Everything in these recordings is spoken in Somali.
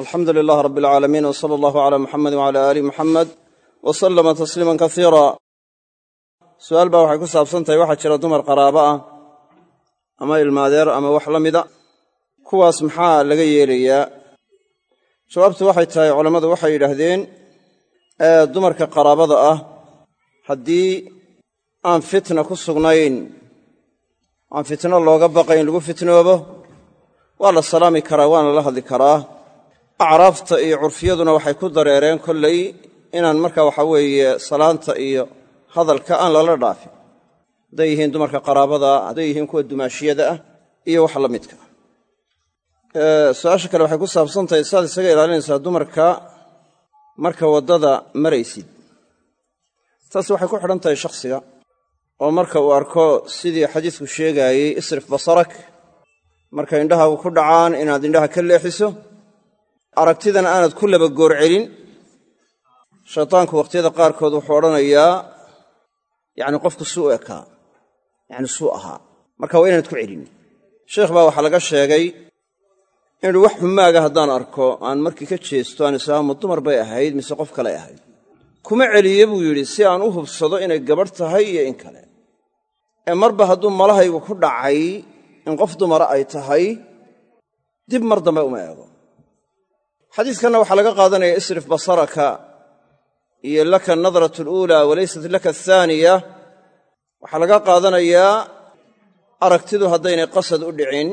alxamdu lilaah rab alcaalamiin w sala allahu cala muxamedi wcala aali muxamed wa sallama tasliiman kasiira su'aal baa waxay ku saabsan tahay waxaa jira dumar qaraabo ah ama ilmaadeer ama wax la mida. Kuwaas maxaa laga yeelayaa? Jawaabtu waxay tahay culammadu waxay yidhaahdeen dumarka qaraabada ah haddii aan fitna ku sugnayn aan fitno looga baqayn lagu fitnoobo waa la salaami karaa waana la hadli karaa acraafta iyo curfiyaduna waxay ku dareereen kollay inaan marka waxaa weeye salaanta iyo hadalka aan lala dhaafin. Hadday yihiin dumarka qaraabada ah hadday yihiin kuwa dumaashiyada ah iyo wax la midka. Su'aasha kale waxay ku saabsan tahay saad isaga ilaalinaysaa dumarka marka waddada maraysid. Taasi waxay ku xidhan tahay shakhsiga oo marka uu arko sidii xadiisku sheegaayey isrif basarak marka indhahaagu ku dhacaan inaad indhaha ka leexiso aragtidana aanad ku laba goor celin. Shaytaanku wakhtiyada qaarkood wuxuu odhanayaa yacni qofku suu ekaa yacni suu ahaa. Marka waa inaanad ku celin. Sheekh baa waxaa laga sheegay inuu wax xumaaga haddaan arko aan markii ka jeesto aan islaama dumar bay ahayd mise qof kaley ahayd. Kuma celiye buu yidhi si aan u hubsado inay gabadh tahay iyo in kale. Ee marba hadduu malahaygu ku dhacay in qof dumara ay tahay dib mar dambe uma eego xadiiskanna waxaa laga qaadanaya isrif basaraka iyo laka nadratu aluulaa walaysat laka athaaniya waxaa laga qaadanayaa aragtidu haddaynay qasad u dhicin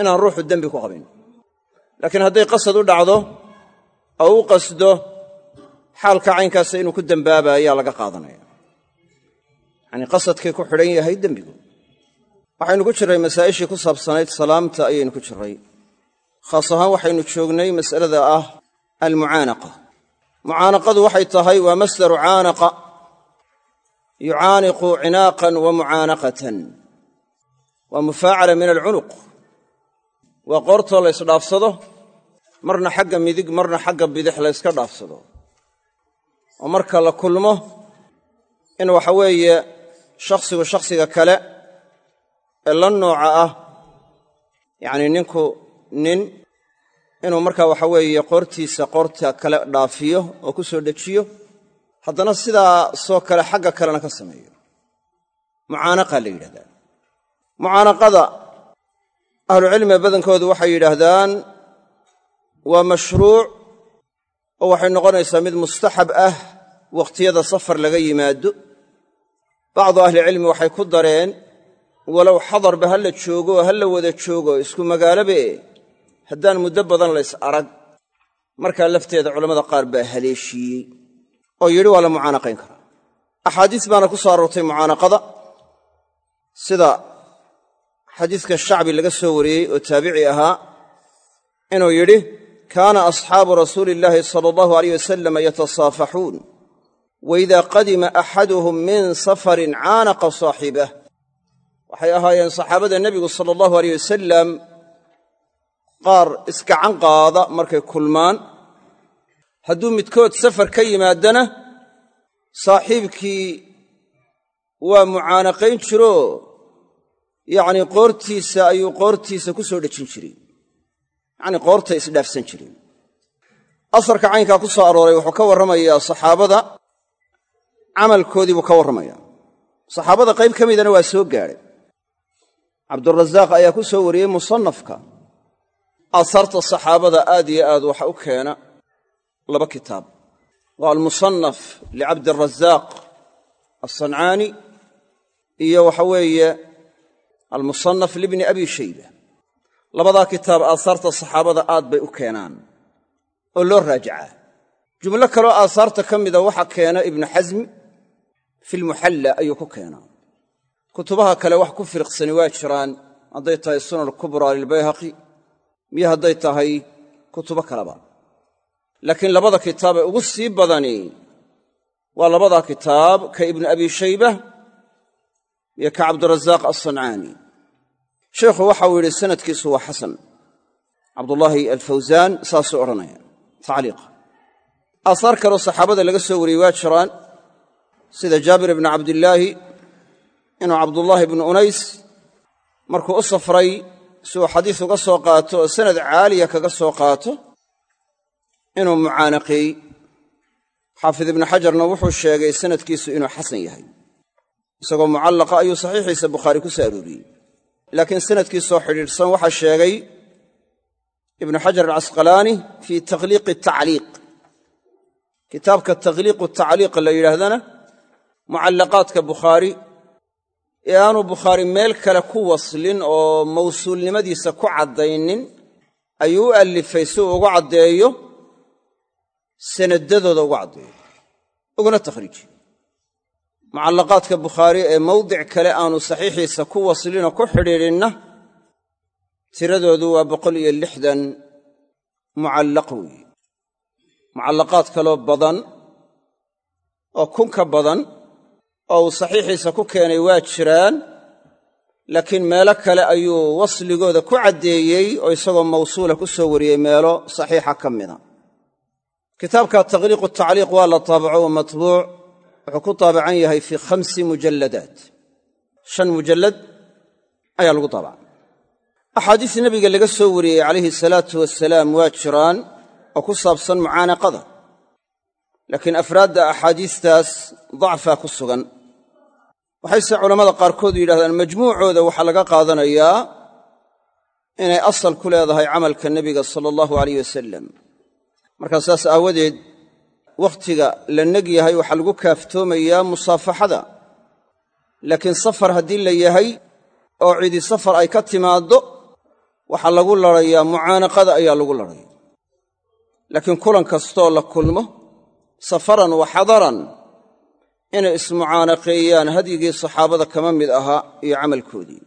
inaan ruuxu dembi ku qabin. Laakiin hadday qasad u dhacdo oo u qasdo xaalka caynkaasa inuu ku dembaaba ayaa laga qaadanaya. Yacanii qasadkay ku xidhan yahay dembigu. Waxaynu ku jirray masaa'ishii ku saabsanayd salaamta ayaynu ku jirray khaas ahaan waxaynu joognay mas'alada ah almucaanaqa mucaanaqadu waxay tahay waa masdaru caanaqa yucaaniqu cinaaqan wa mucaanaqatan waa mufaacala min alcunuq waa qoortoo la ysdhaafsado marna xagga midig marna xagga bidix la yska dhaafsado. Oo marka la kulmo in waxa weeye shakhsigu shakhsiga kale ee la nooca ah yacnii ninku nin inuu markaa waxa weeye qoortiisa qoorta kale dhaafiyo oo ku soo dhejiyo haddana sidaasoo kale xagga kalena ka sameeyo. Mucaanaqaa la yidhahdaa mucaanaqada ahlucilmiga badankoodu waxay yidhaahdaan waa mashruuc oo waxay noqonaysaa mid mustaxab ah wakhtiyada safar laga yimaado. Bacdu ahlicilmi waxay ku dareen walow xadarba ha la joogo ha la wada joogo isku magaalobe haddaan muddo badan lays arag markaa lafteeda culammada qaar baa haleeshiiyey oo yidhi waa la mucaanaqayn karaa. Axaadiis baana ku soo aroortay mucaanaqada sida xadiiska shacbi laga soo wariyey oo taabici ahaa inuu yidhi kaana asxaabu rasuuli illaahi sala allahu aleyh wasalama yatasaafaxuun wa idaa qadima axaduhum min safarin caanaqa saaxibah waxay ahaayeen saxaabada nebigu sala allahu aleyh wasalam qaar iskacan qaada markay kulmaan. Hadduu midkood safar ka yimaadana saaxiibkii waa mucaanaqayn jiroo yacnii qoortiisa ayuu qoortiisa ku soo dhejin jiray. Yacnii qoortay isdhaafsan jireen asarka caynkaa ku soo arooray wuxuu ka warramayaa saxaabada. Camalkoodii buu ka warramayaa. Saxaabada qayb ka midana waa soo gaadhay. Cabdurasaaq ayaa ku soo wariyey musannafka aahaarta saxaabada aad iyo aad waxa u keena laba kitaab. Waa almusannaf licabdirasaaq alsancaani iyo waxa weeye almusannaf libni abi shayba. Labadaa kitaab aahaarta saxaabada aad bay u keenaan oo loo raajacaa jumlo kaloo aahaarta ka mida waxa keena ibnu xasmi fi lmuxalla ayuu ku keenaa. Kutubaha kale wax ku firiqsani waa jiraan. Hadday tahay sunan kubraa lilbayhaqi miyo hadday tahay kutubo kaleba laakiin labada kitaab ee ugu sii badani waa labadaa kitaab ka ibnu abi shayba iyo ka cabdirasaaq alsancaani sheikhu waxau yidhi sanadkiisu waa xasan. Cabdullaahi alfawsaan saasuu odhanaya tacliiqa aahaar kaloo saxaabada laga soo wariyey waa jiraan sida jaabir ibnu cabdillaahi inuu cabdullaahi ibnu unays markuu u safray si uu xadiis uga soo qaato oo sanad caaliya kaga soo qaato inuu mucaanaqeey xaafid ibnu xajarna wuxuu sheegay sanadkiisu inuu xasan yahay. Isagoo mucallaqa ayuu saxiixiisa bukhaari ku soo arooriyey. Laakiin sanadkiisoo xidhiidhsan waxaa sheegay ibnu xajar alcasqalaani fii takhliiqi tacliiq. Kitaabka takhliiqu tacliiq la yidhaahdana mucallaqaadka bukhaari ee aanu bukhaari meel kale ku waslin oo mawsuulnimadiisa ku caddaynin ayuu u allifay si uu ugu caddeeyo sanadadooda ugu caddeeyo uguna takhriijiyo mucallaqaadka bukhaari ee mawdic kale aanu saxiixiisa ku waslinoo ku xidhiidhinna tiradoodu waa boqol iyo lixdan mucallaq weeye mucallaqaad kaloo badan oo kun ka badan oo uu saxiixiisa ku keenay waa jiraan laakiin meelo kale ayuu wasligooda ku caddeeyey oo isagoo mawsuula ku soo wariyey meelo saxiixa ka mida. Kitaabka takhliiqu tacliiq waa la taabaco wa matbuuc wuxuu ku taabacan yahay fii khamsi mujalladaat. Shan mujallad ayaa lagu taabaca axaadiis nebiga laga soo wariyey calayhi salaatu wasalaam waa jiraan oo ku saabsan mucaanaqada laakiin afraadda axaadiistaas dacfaa ku sugan waxayse culammada qaarkood yidhahdaan majmuucooda waxaa laga qaadanayaa inay asal ku leedahay camalka nebiga sala allahu alayh wasalam markaa saas aawadeed wakhtiga la neg yahay waxaa lagu kaaftoomayaa musaafaxada. Laakiin safar haddii la yahay oo cidi safar ay ka timaaddo waxaa lagu larayaa mucaanaqada ayaa lagu laraya laakiin kulan kastoo la kulmo safaran wa xadaran inay ismucaanaqeeyaan hadyigii saxaabada kama mid ahaa iyo camalkoodii.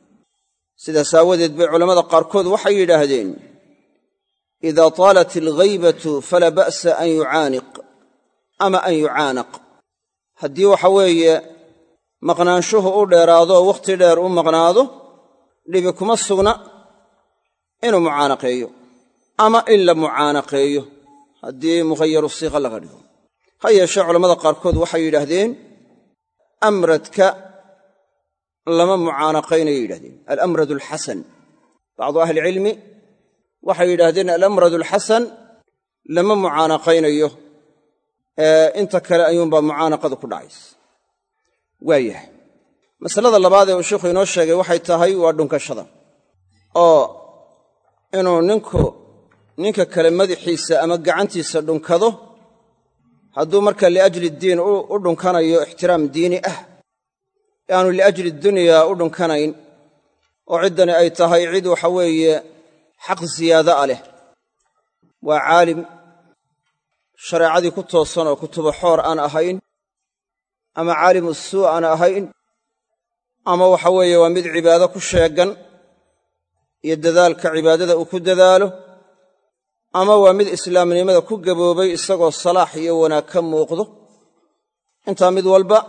Sidaas aawadeed bay culammada qaarkood waxay yidhaahdeen idaa taalat alghaybatu falaa ba'sa an yucaaniq ama an yucaanaq. Haddii waxa weeye maqnaanshuhu u dheeraadoo wakhti dheer u maqnaado dhibi kuma sugna inuu mucaanaqeeyo ama in la mucaanaqeeyo haddii mughayaru siiqa laga dhigo. Ha yeeshee culammada qaarkood waxay yidhaahdeen amradka lama mucaanaqaynayay yidhahdeen. Alamrad alxasan bacdu ahlicilmi waxay yidhaahdeen alamrad alxasan lama mucaanaqaynayo. Inta kale ayuunbaa mucaanaqadu ku dhacaysa. Waayahay masalada labaad ee uu sheikhu inoo sheegay waxay tahay waa dhunkashada. Oo inuu ninku ninka kale madaxiisa ama gacantiisa dhunkado hadduu marka liajli diin u dhunkanayo ixtiraam diini ah ee aanu liajli dunyaa u dhunkanayn oo ciddani ay tahay cid waxa weeye xaq siyaada a leh. Waa caalim shareecadii ku toosan oo kutuba xoor aan ahayn ama caalimu suu aan ahayn ama waxa weeye waa mid cibaado ku sheegan iyo dadaalka cibaadada uu ku dadaalo ama waa mid islaamnimada ku gaboobay isagoo salaax iyo wanaag ka muuqdo. Intaa mid walba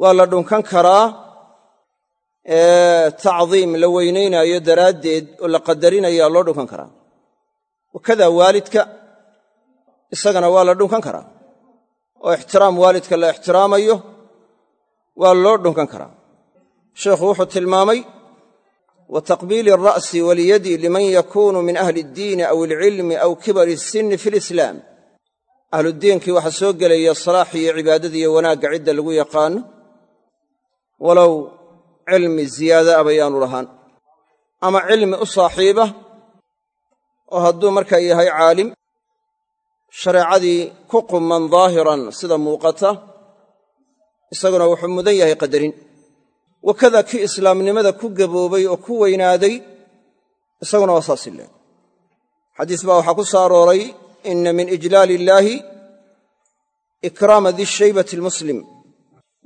waa la dhunkan karaa tacdiim la weynaynaayo daraaddeed oo la qadarinayaa loo dhunkan karaa. Wakadaa waalidka isagana waa la dhunkan karaa. Oo ixtiraam waalidka la ixtiraamayo waa loo dhunkan karaa. Sheekhu wuxuu tilmaamay wa taqbiili alra'si walyadi liman yakuunu min ahli iddiini aw alcilmi aw kibari isinni fi lislaam ahludiinkii waxaa soo gelaya salaax iyo cibaadada iyo wanaagga cidda lagu yaqaano walow cilmi ziyaada a bayaanu lahaan. Ama cilmi u saaxiiba oo hadduu markaa yahay caalim shareecadii ku qumman daahiran sida muuqata isaguna wuxuu mudan yahay qadarin wakada kii islaamnimada ku gaboobay oo ku weynaaday isaguna waa saasi leeg xadiis baa waxaa ku soo arooray ina min ijlaali illaahi ikraama di shaybati almuslim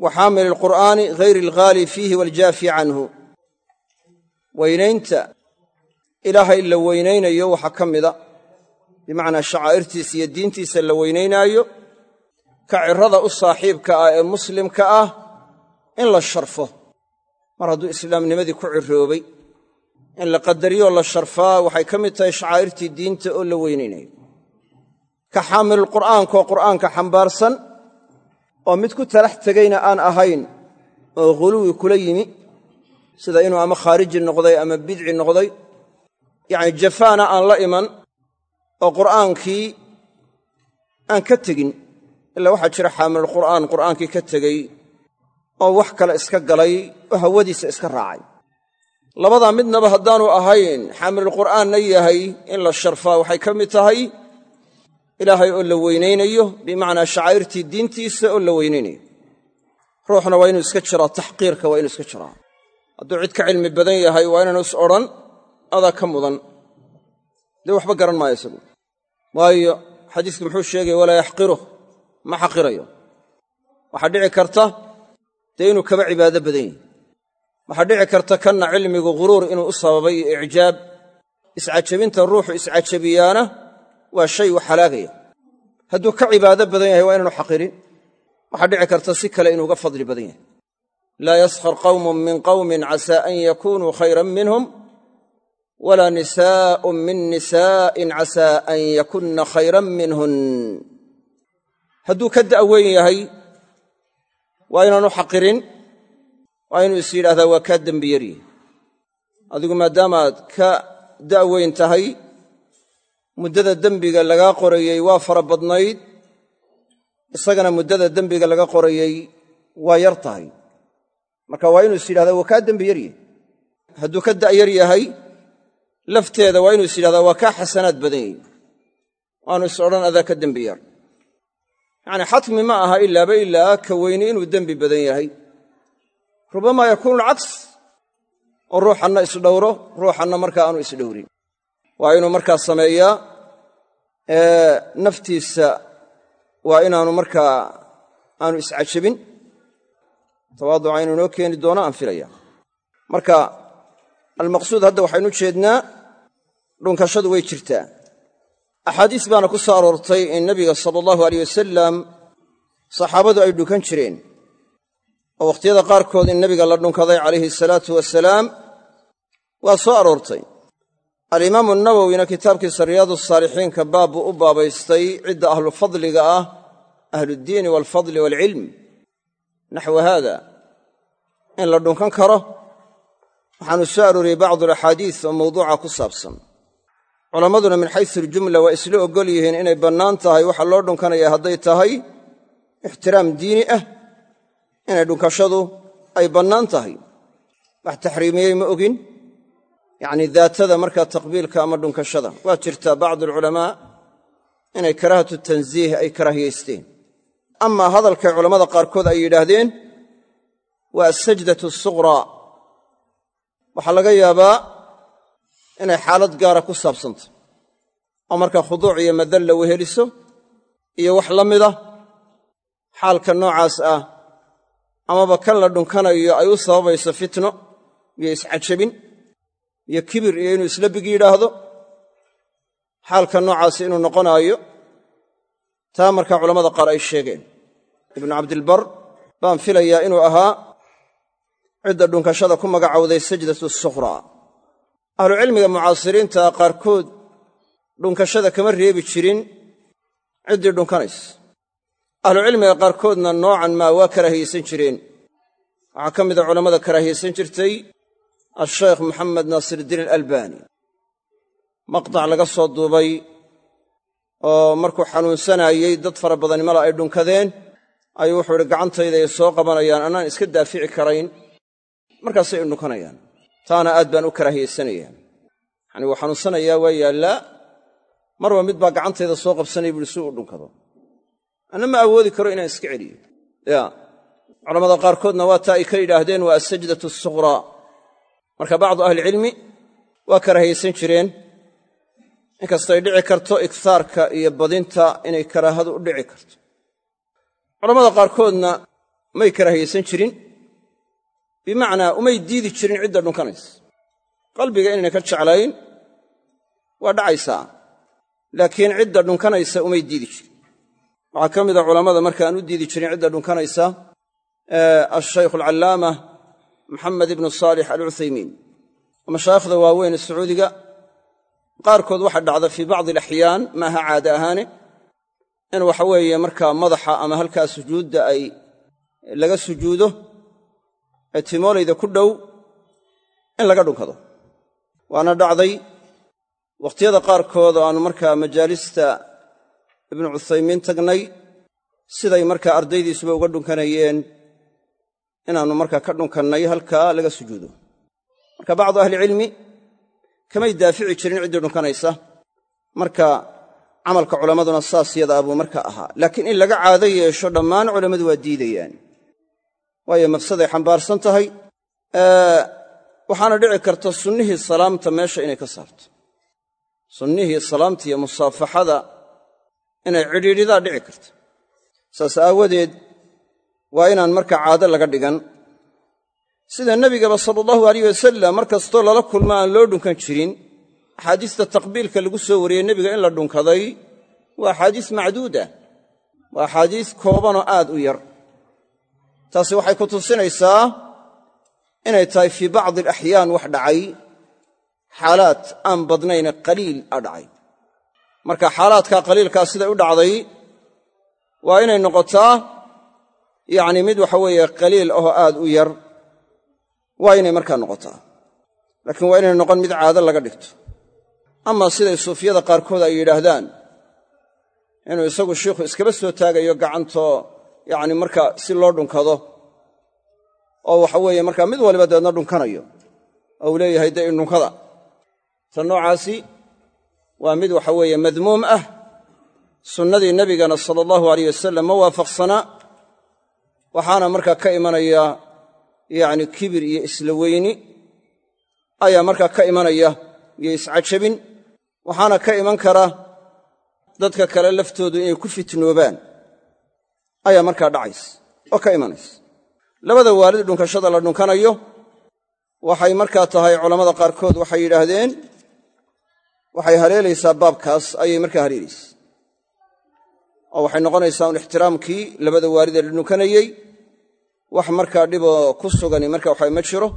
wa xaamili alqur'aani hayri alghaali fiihi waljaafi canhu. Weynaynta ilaahay la weynaynayo waxaa ka mida bimacnaa shacaa'irtiisa iyo diintiisa la weynaynaayo ka cirada u saaxiibka ah ee muslimka ah in la sharfo mar hadduu islaamnimadii ku ciroobay in la qadariyoo la sharfaa waxay ka mid tahay shacaa'irtii diinta oo la weynaynayo ka xaamilulqur'aankaoo qur'aanka xambaarsan oo mid ku talax tegayna aan ahayn oo ghuluwi kula yimi sida inuu ama khaariji noqday ama bidci noqday yacni jafaana aan la iman oo qur'aankii aan ka tegin ilaa waxaa jira xaamilulqur'aan qur'aankii ka tegey oo wax kale iska galay oo hawadiisa iska raacay. Labadaa midnaba haddaanu ahayn xaamilulqur'aanna yahay in la sharfaa. Waxay ka mid tahay ilaahay oo la weynaynayo bimacnaa shacaa'irtii diintiisa oo la weynaynayo ruuxna waa inuu iska jiraa taxqiirka waa inuu iska jiraa hadduu cid ka cilmi badan yahay waa inaanu is odhan adaa ka mudan. Dee waxba garan maayo isagu. Waayo xadiiska muxuu sheegaya walaa yaxqiruh. Ma xaqirayo. Waxaa dhici karta dee inuu kaba cibaado badan yahay. Waxaa dhici karta kanna cilmigu ghuruur inuu u sababay iyo icjaab. Iscajabinta ruuxu iscajabiyaana waa shay wax halaagaya. Hadduu ka cibaado badan yahay waa inaanu xaqirin. Waxaa dhici karta si kale inuu uga fadli badan yahay. Laa yaskhar qawmun min qawmin casaa an yakunuu khayran minhum walaa nisaa'un min nisaa'in casaa an yakunna khayran minhun. Hadduu ka da'weyn yahay waa inaanu xaqirin. Waa inuu is yidhahdaa waa kaa dembi yaryahy adigu maadaamaad ka da'weyn tahay muddada dembiga lagaa qorayey waa fara badnayd isagana muddada dembiga laga qorayey waa yar tahay. Marka waa inuu is yidhahdaa waa kaa dembi yaryahy hadduu ka da'yar yahay lafteeda waa inuu is yidhahdaa waa kaa xasanaad badan yahy waanu is odhan adaa ka dembi yar yacnii xatmi ma aha ilaaba ilaa ka weyni inuu dembi badan yahay. Rubamaa yakuunu alcaks oo ruuxanna isdhowro ruuxanna markaa aanu isdhowrin. Waa inuu markaa sameeyaa naftiisa waa inaanu markaa aanu iscajabin. Tawaaduca inuu inoo keeni doono aan filaya. Marka almaqsuud hadda waxaynu jeednaa dhunkashadu way jirtaa axaadiis baana ku soo aroortay in nebiga sala allahu aleyh wasalam saxaabadu ay dhunkan jireen oo wakhtiyada qaarkood in nebiga la dhunkaday calayhi salaatu wasalaam waa soo aroortay. Alimaamu nawowina kitaabkiisa riyaadu saalixiinka baab buu u baabaystay cidda ahlufadliga ah ahluddiini waalfadli waalcilm naxwa haada in la dhunkan karo waxaanu soo arooriyey bacdu alaxaadiis oo mawduuca ku saabsan culammaduna min xaysu aljumla waa isla oggol yihiin inay bannaan tahay waxa loo dhunkanaya hadday tahay ixtiraam diini ah inay dhunkashadu ay bannaan tahay. Wax taxriimiyey ma ogin? Yacnii daatada markaa taqbiilka ama dhunkashada. Waa jirtaa bacdu alculamaa inay karaahatu tansiih ay karaahiyaysteen amaa hadalkay culammada qaarkood ay yidhaahdeen waa asajdatu suqraa waxaa laga yaabaa inay xaalad gaara ku saabsantay oo markaa khuduuc iyo madalla weheliso iyo wax la mida xaalka noocaas ah amaba kan la dhunkanayo ay u sababayso fitno iyo iscajabin iyo kibir iyo inuu isla big yidhaahdo xaalka noocaasi inuu noqonaayo taa markaa culammada qaar ay sheegeen. Ibnu cabdilbar baan filayaa inuu ahaa cidda dhunkashada ku magacowday sajdatu sukhraa ahlucilmiga mucaasiriinta qaarkood dhunkashada kama reebi jirin ciddii dhunkanaysa ahlucilmiga qaarkoodna noocan maa waa karaahiyeysan jireen. Waxaa ka mida culammada karaahiyeysan jirtay ashaykh moxamed naasiruddiin alalbani. Maqtac laga soo duubay oo markuu xanuunsanaayey dad fara badani mala ay dhunkadeen ayuu wuxuu idhi gacantayda ay soo qabanayaan annaan iska daafici karayn. Markaasay dhunkanayaan taana aad baan u karaahiyeysanaya yacani wuu xanuunsanayaa waa yaallaa marba mid baa gacantayda soo qabsanaya buuhi si uu dhunkado. Anna ma awoodi karo inaan iska celiyo. Ya culammada qaarkoodna waa taa ay ka yidhaahdeen waa asajdatu suqraa marka bacdu ahlicilmi waa karaahiyeysan jireen. Inkastay dhici karto igtaarka iyo badinta inay karaahadu u dhici karto. Culammada qaarkoodna may karaahiyeysan jirin bimacnaa umay diidi jirin cidda dhunkanaysa. Qalbiga inaynay ka jeclayn waa dhacaysaa. Laakiin cidda dhunkanaysa umay diidi jirin. Waxaa ka mida culammada markaan u diidi jirin cidda dhunkanaysa ashaykhu alcallaama maxamed ibnu saalix alcuthaymiin. Mashaayikhda waaweyn ee sacuudiga. Qaarkood waxaa dhacda fii bacdi alaxyaan maaha caada ahaane in waxa weeye markaa madaxa ama halkaa sujuudda ay laga sujuudo ee timoolayda ku dhow in laga dhunkado. Waana dhacday wakhtiyada qaarkood oo aanu markaa majaalista ibnu cuthaymiin tagnay siday markaa ardaydiisuba uga dhunkanayeen inaannu markaa ka dhunkannay halkaa laga sujuudo. Marka bacdu ahlicilmi kamay daafici jirin ciddii dhunkanaysa. Marka camalka culammaduna saas yadaa buu marka ahaa. Laakiin in laga caado yeesho dhammaan culammadu waa diidayaan waayo mafsaday xambaarsan tahay waxaana dhici karta sunnihii salaamta meesha inay ka saarto. Sunnihii salaamta iyo musaafaxada inay cidhiidhidaa dhici karta saas aawadeed waa inaan markaa caado laga dhigan. Sida nebigaba sala allahu alayh wasalam mar kastoo lala kulmo aan loo dhunkan jirin axaadiista taqbiilka lagu soo wariyey nebiga in la dhunkaday waa axaadiis macduuda waa axaadiis koobanoo aad u yar taasi waxay ku tusinaysaa inay tahay fii bacdi alaxyaan wax dhacay xaalaad aan badnayne qaliil a dhacay. Marka xaalaadkaa qaliilkaa siday u dhacday waa inay noqotaa yacni mid waxa weeye qaliil ahoo aad u yar waa inay markaa noqotaa. Laakiin waa inay noqon mid caado laga dhigto. Ama siday suufiyada qaarkood ay yidhaahdaan inuu isagu shiikhu iskaba soo taagayo gacantoo yacni marka si loo dhunkado oo waxa weeye markaa mid waliba deedna dhunkanayo oo uu leeyahay dee indhunkada ta noocaasi waa mid waxa weeye madmuum ah sunnadii nebigana sala allahu alayh wasalam ma waafaqsanaa waxaana markaa ka imanaya yacni kibir iyo isla weyni ayaa markaa ka imanaya iyo iscajabin waxaana ka iman kara dadka kale laftoodu inay ku fitnoobaan ayaa markaa dhacays oo ka imanaysa. Labada waalid dhunkashada la dhunkanayo waxay markaa tahay culammada qaarkood waxay yidhaahdeen waxay haleelaysaa baabkaas ayay markaa haleelaysa oo waxay noqonaysaa un ixtiraamkii labada waalidee la dhunkanayey wax markaa dhiboo ku sugani marka waxa ma jiro.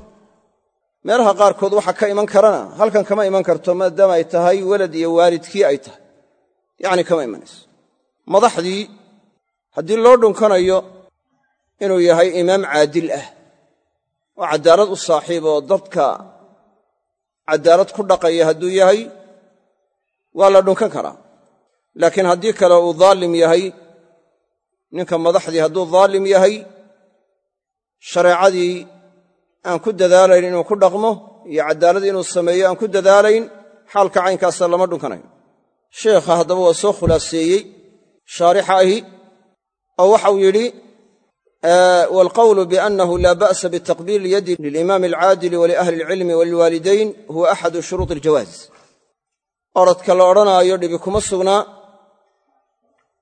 Meelaha qaarkood waxa ka iman karana halkan kama iman karto maadaama ay tahay welad iyo waalidkii ay tahay. Yacni kama imanayso. Madaxdii haddii loo dhunkanayo inuu yahay imaam caadil ah oo caddaalad u saaxiib oo dadka caddaalad ku dhaqaya hadduu yahay waa la dhunkan karaa. Laakiin haddii kale uu daalim yahay ninka madaxdii hadduu daalim yahay shareecadii aan ku dadaalayn inuu ku dhaqmo iyo caddaalad inuu sameeyo aan ku dadaalayn xaalka caynkaasa lama dhunkanayo. Sheekha haddaba waa soo khulaaseeyey shaarixa ahi oo waxau yidhi waalqawlu biannahu laa ba'sa bitaqbiili yadi lilimaami alcaadili waliahli alcilmi walilwaalidayn huwa axadu shuruudi aljawaaz. Orodka la odhanaayo dhibi kuma sugnaa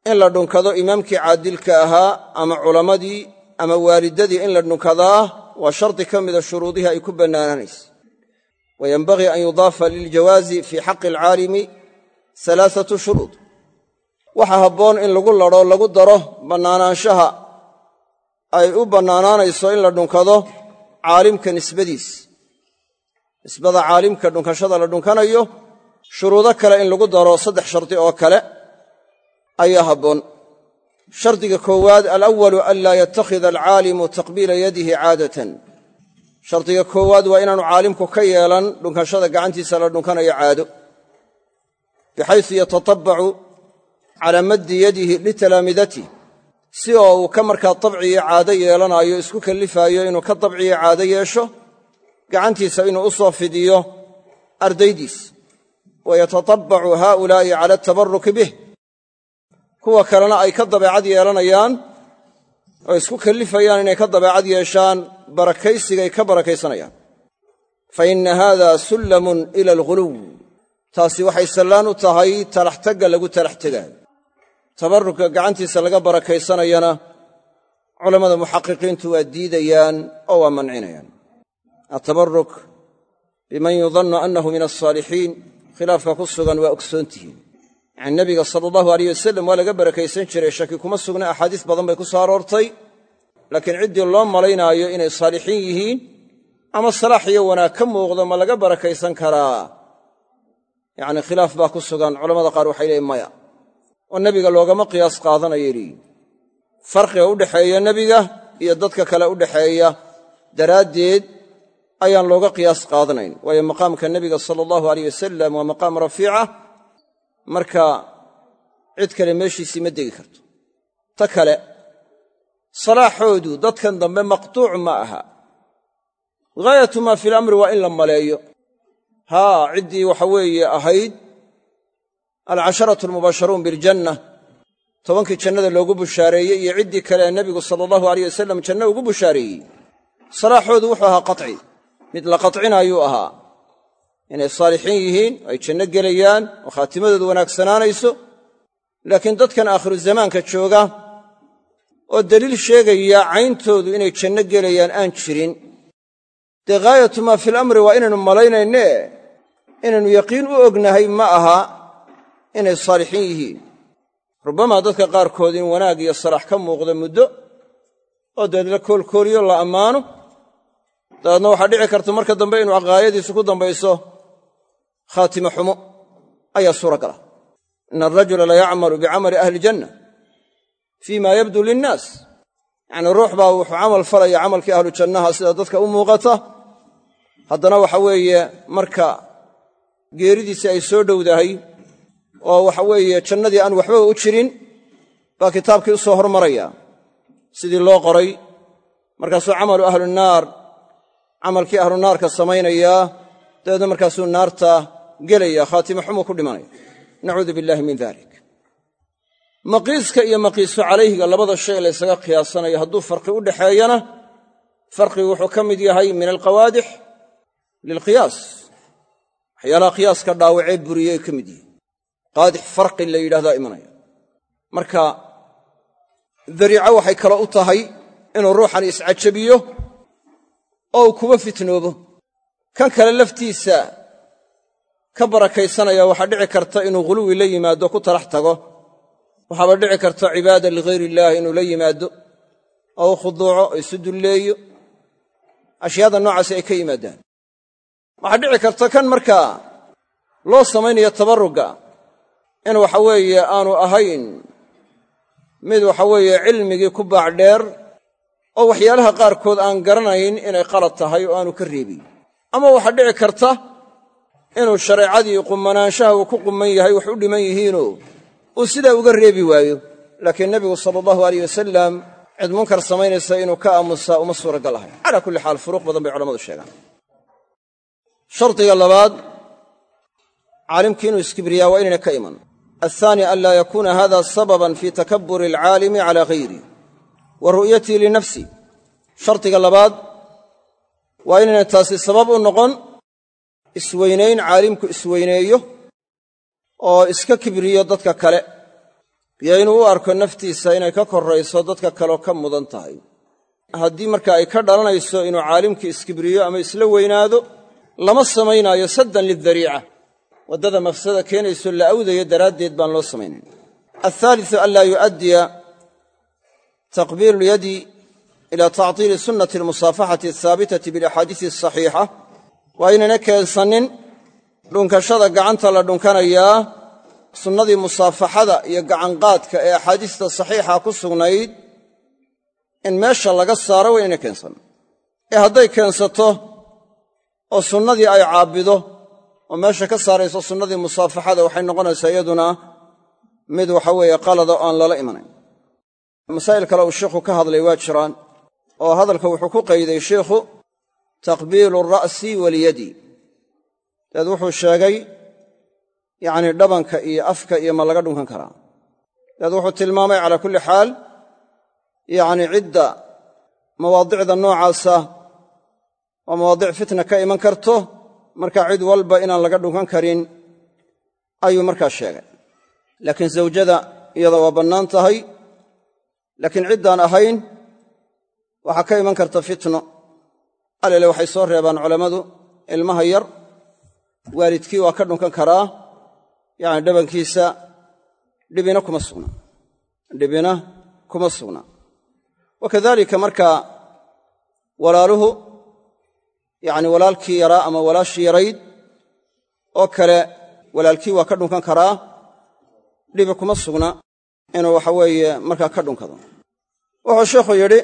in la dhunkado imaamkii caadilka ahaa ama culammadii ama waalidadii in la dhunkadaa waa shardi ka mida shuruudihii ay ku bannaanaanaysa wa yenbagii an yudaafa liljawaazi fii xaqi alcaalimi alaaatu shuruud waxaa habboon in lagu ladho lagu daro bannaanaanshaha. Ay u bannaanaanayso in la dhunkado caalimka nisbadiis. Nisbada caalimka dhunkashada la dhunkanayo shuruudo kale in lagu daro saddex shardi oo kale ayaa habboon. Shardiga koowaad alawalu an laa yattakhida alcaalimu taqbiila yadihi caadatan. Shardiga koowaad waa inaanu caalimku ka yeelan dhunkashada gacantiisa la dhunkanayo caado. Bixaysu yatatabbacu calaa maddi yadihi litalaamidatih si oo uu ka markaa dabciyo caado yeelanaayo isku kallifaayo inuu ka dabciyo caado yeesho gacantiisa inuu u soo fidiyo ardaydiis. Wa yatatabbacu haaulaa'i cala atabarruki bih kuwa kalena ay ka dabeecad yeelanayaan oo isku kallifayaan inay ka dabeecad yeeshaan barakaysigay ka barakaysanayaan. Fa inna haada sullamun ila alghuluw taasi waxay sallaan u tahay talaxtagga lagu talax tegaayo tabarruka gacantiisa laga barakaysanayana culammada muxaqiqiintu waa diidayaan oo waa mancinayaan. Atabarruk biman yudannu annahu min alsaalixiin khilaafka ku sugan waa ogsoon tihiin yacni nebiga sala allahu alayh wasalam waa laga barakaysan jiray shaki kuma sugna axaadiis badan bay ku soo aroortay. Laakiin ciddii loo malaynaayo inay saalixiin yihiin ama salaax iyo wanaag ka muuqdo ma laga barakaysan karaa. Yacni khilaaf baa ku sugan culamada qaar waxay leeyiin maya oo nebiga loogama qiyaas qaadanayay leeyihiin farqiga u dhexeeya nebiga iyo dadka kale u dhexeeya daraaddeed ayaan looga qiyaas qaadanayn. Waayo maqaamka nebiga sala allahu aleyh wasalam waa maqaam rafiica marka cid kale meeshiisii ma degi karto. Ta kale salaaxoodu dadkan dambe maqtuuc ma aha. Ghaayatu maa fi lamri waa in la maleeyo. Haa ciddii waxa weeye ahayd alcasharatu almubasharuun biljanna tobankii jannada loogu bushaareeyey iyo ciddii kale ee nebigu sala allahu aleyh wasalam janno ugu bushaareeyey salaaxoodu wuxuu ahaa qaci mid la qatcinaayuu ahaa. Inay saalixiin yihiin ay janno gelayaan oo khaatimadoodu wanaagsanaanayso. Laakiin dadkan aakhiru zamaanka jooga oo deliil sheegaya cayntoodu inay janno gelayaan aan jirin. Dee ghaayatu maa fil amri waa inaynu malaynayne. Inaynu yaqiin u ognahay ma aha inay saalixiin yihiin. Rubbamaa dadka qaarkood in wanaag iyo salaax ka muuqda muddo oo deed la koolkooliyo la ammaano. Dabeedna waxaa dhici karta marka dambe inuu aqaayadiisu ku dambayso khaatime xumo ayaa suuragala. Ina alrajula la yacmalu bicamali ahli janna fii ma yabdu linnaas. Yacnii ruux baa wuxuu camal falaya camalkii ahlu jannaha sida dadka u muuqata. Haddana waxa weeye marka geeridiisii ay soo dhowdahay oo waxa weeye jannadii aan waxbaba u jirin baa kitaabkii u soo hormaraya. Sidii loo qoray markaasuu camalu ahlunaar camalkii ahlu naarka samaynayaa dabeedna markaasuu naarta gelaya khaatime xumuu ku dhimanaya. Nacuudu billahi min dalik maqiiska iyo maqiisu calayhiga labada shay laysaga qiyaasanayo hadduu farqi u dhexeeyana farqigu wuxuu ka mid yahay min alqawaadix lilqiyaas. Waxyaalaha qiyaaska dhaawacee buriyey ka mid yihi qaadix farqi la yidhahdaa imanaya. Marka dariico waxay kale u tahay inuu ruuxan iscajabiyo oo uu kuba fitnoobo. Kan kale laftiisa ka barakaysanaya waxaa dhici karta inuu ghuluwi la yimaado ku talax tago. Waxaaba dhici karta cibaada ligayr illaahi inuu la yimaado oo u khuduuco oo isu dulleeyo. Ashyaada noocaasi ay ka yimaadaan. Waxaa dhici karta kan markaa loo samaynayo tabarruga in waxa weeye aanu ahayn. Mid waxa weeye cilmigii ku baacdheer oo waxyaalaha qaarkood aan garanayn inay qalad tahay oo aanu ka reebin. Ama waxaa dhici karta inuu shareecadii qumanaanshaha uu ku quman yahay wax u dhiman yihiinoo uu sidaa uga reebi waayo. Laakiin nebigu sala allahu aleyh wasalam cid munkar samaynaysa inuu ka aamusaa uma suuragal ahay. Calaa kulli xaal furuuq badan bay culammadu sheegaan. Shardiga labaad caalimkii inuu iskibriyaa waa inayna ka iman althaani an laa yakuuna hada sababan fii takaburi alcaalimi cala hayri wa ru'yatii linafsi shardiga labaad waa inayna taasi sabab u noqon isweynayn caalimku isweyneeyo oo iska kibriyo dadka kale iyo inuu u arko naftiisa inay ka korrayso dadka kaleoo ka mudan tahay haddii marka ay ka dhalanayso inuu caalimkii iskibriyo ama isla weynaado lama samaynaayo saddan lidariica waddada mafsada keenayso la awdayo daraaddeed baan loo samaynayn an laa yu'addiya taqbiilu lyadi ila tactiili sunnati almusaafaxati althaabitati bilaxaadiisi asaxiixa waa inayna keensanin dhunkashada gacanta la dhunkanayaa sunnadii musaafaxada iyo gacanqaadka ee axaadiista saxiixa ku sugnayd in meesha laga saaro waa inayna keensan. Ee hadday keensato oo sunnadii ay caabbido oo meesha ka saarayso sunnadii musaafaxada waxay noqonaysaa iyaduna mid waxa weeye qalada oo aan lala imanayn. Masaa'il kale uu sheikhu ka hadlay waa jiraan oo hadalka wuxuu ku qayday sheikhu taqbiilu alra'si walyadi dabeed wuxuu sheegay yacnii dhabanka iyo afka iyo ma laga dhunkan karaa. Dabeed wuxuu tilmaamay calaa kulli xaal yacnii cidda mawaadicda noocaasa waa mawaadic fitna ka iman karto marka cid walba inaan laga dhunkan karin ayuu markaa sheegay. Laakiin zawjada iyada waa bannaan tahay laakiin ciddaan ahayn waxaa ka iman karta fitno. Alele waxay soo reebaan culammadu ilmaha yar waalidkii waa ka dhunkan karaa yacni dhabankiisa dhibina kuma sugna. Dhibina kuma sugna. Wa kadalika markaa walaaluhu yacni walaalkii yaraa ama walaashii yarayd oo kale walaalkii waa ka dhunkan karaa dhibi kuma sugna inuu waxa weeye markaa ka dhunkado. Wuxuu sheikhu yidhi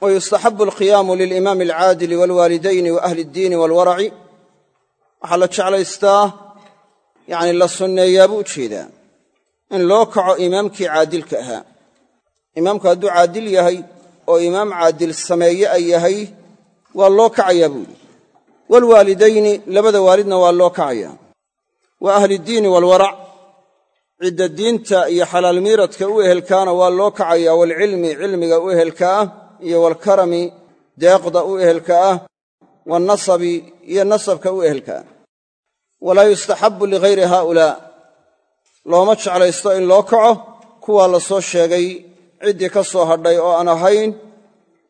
wa yustaxabu alqiyaamu lilimaami alcaadili waalwaalidayni wa ahli iddiini waalwaraci. Waxaa la jeclaystaa yacni la sunneeyaa buu jeedaa in loo kaco imaamkii caadilka ahaa. Imaamku hadduu caadil yahay oo imaam caadil sameeye ay yahay waa loo kacayaa buuhi waalwaalidayni labada waalidna waa loo kacayaa wa ahlidiini waalwarac cidda diinta iyo xalaal miiradka u ehelkaana waa loo kacayaa waalcilmi cilmiga u ehelka ah iyo waalkarami deeqda u ehelka ah waannasabi iyo nasabka u ehelka ah. Walaa yustaxabbu ligayri haaulaa looma jeclaysto in loo kaco kuwaa la soo sheegay ciddii ka soo hadhay oo aan ahayn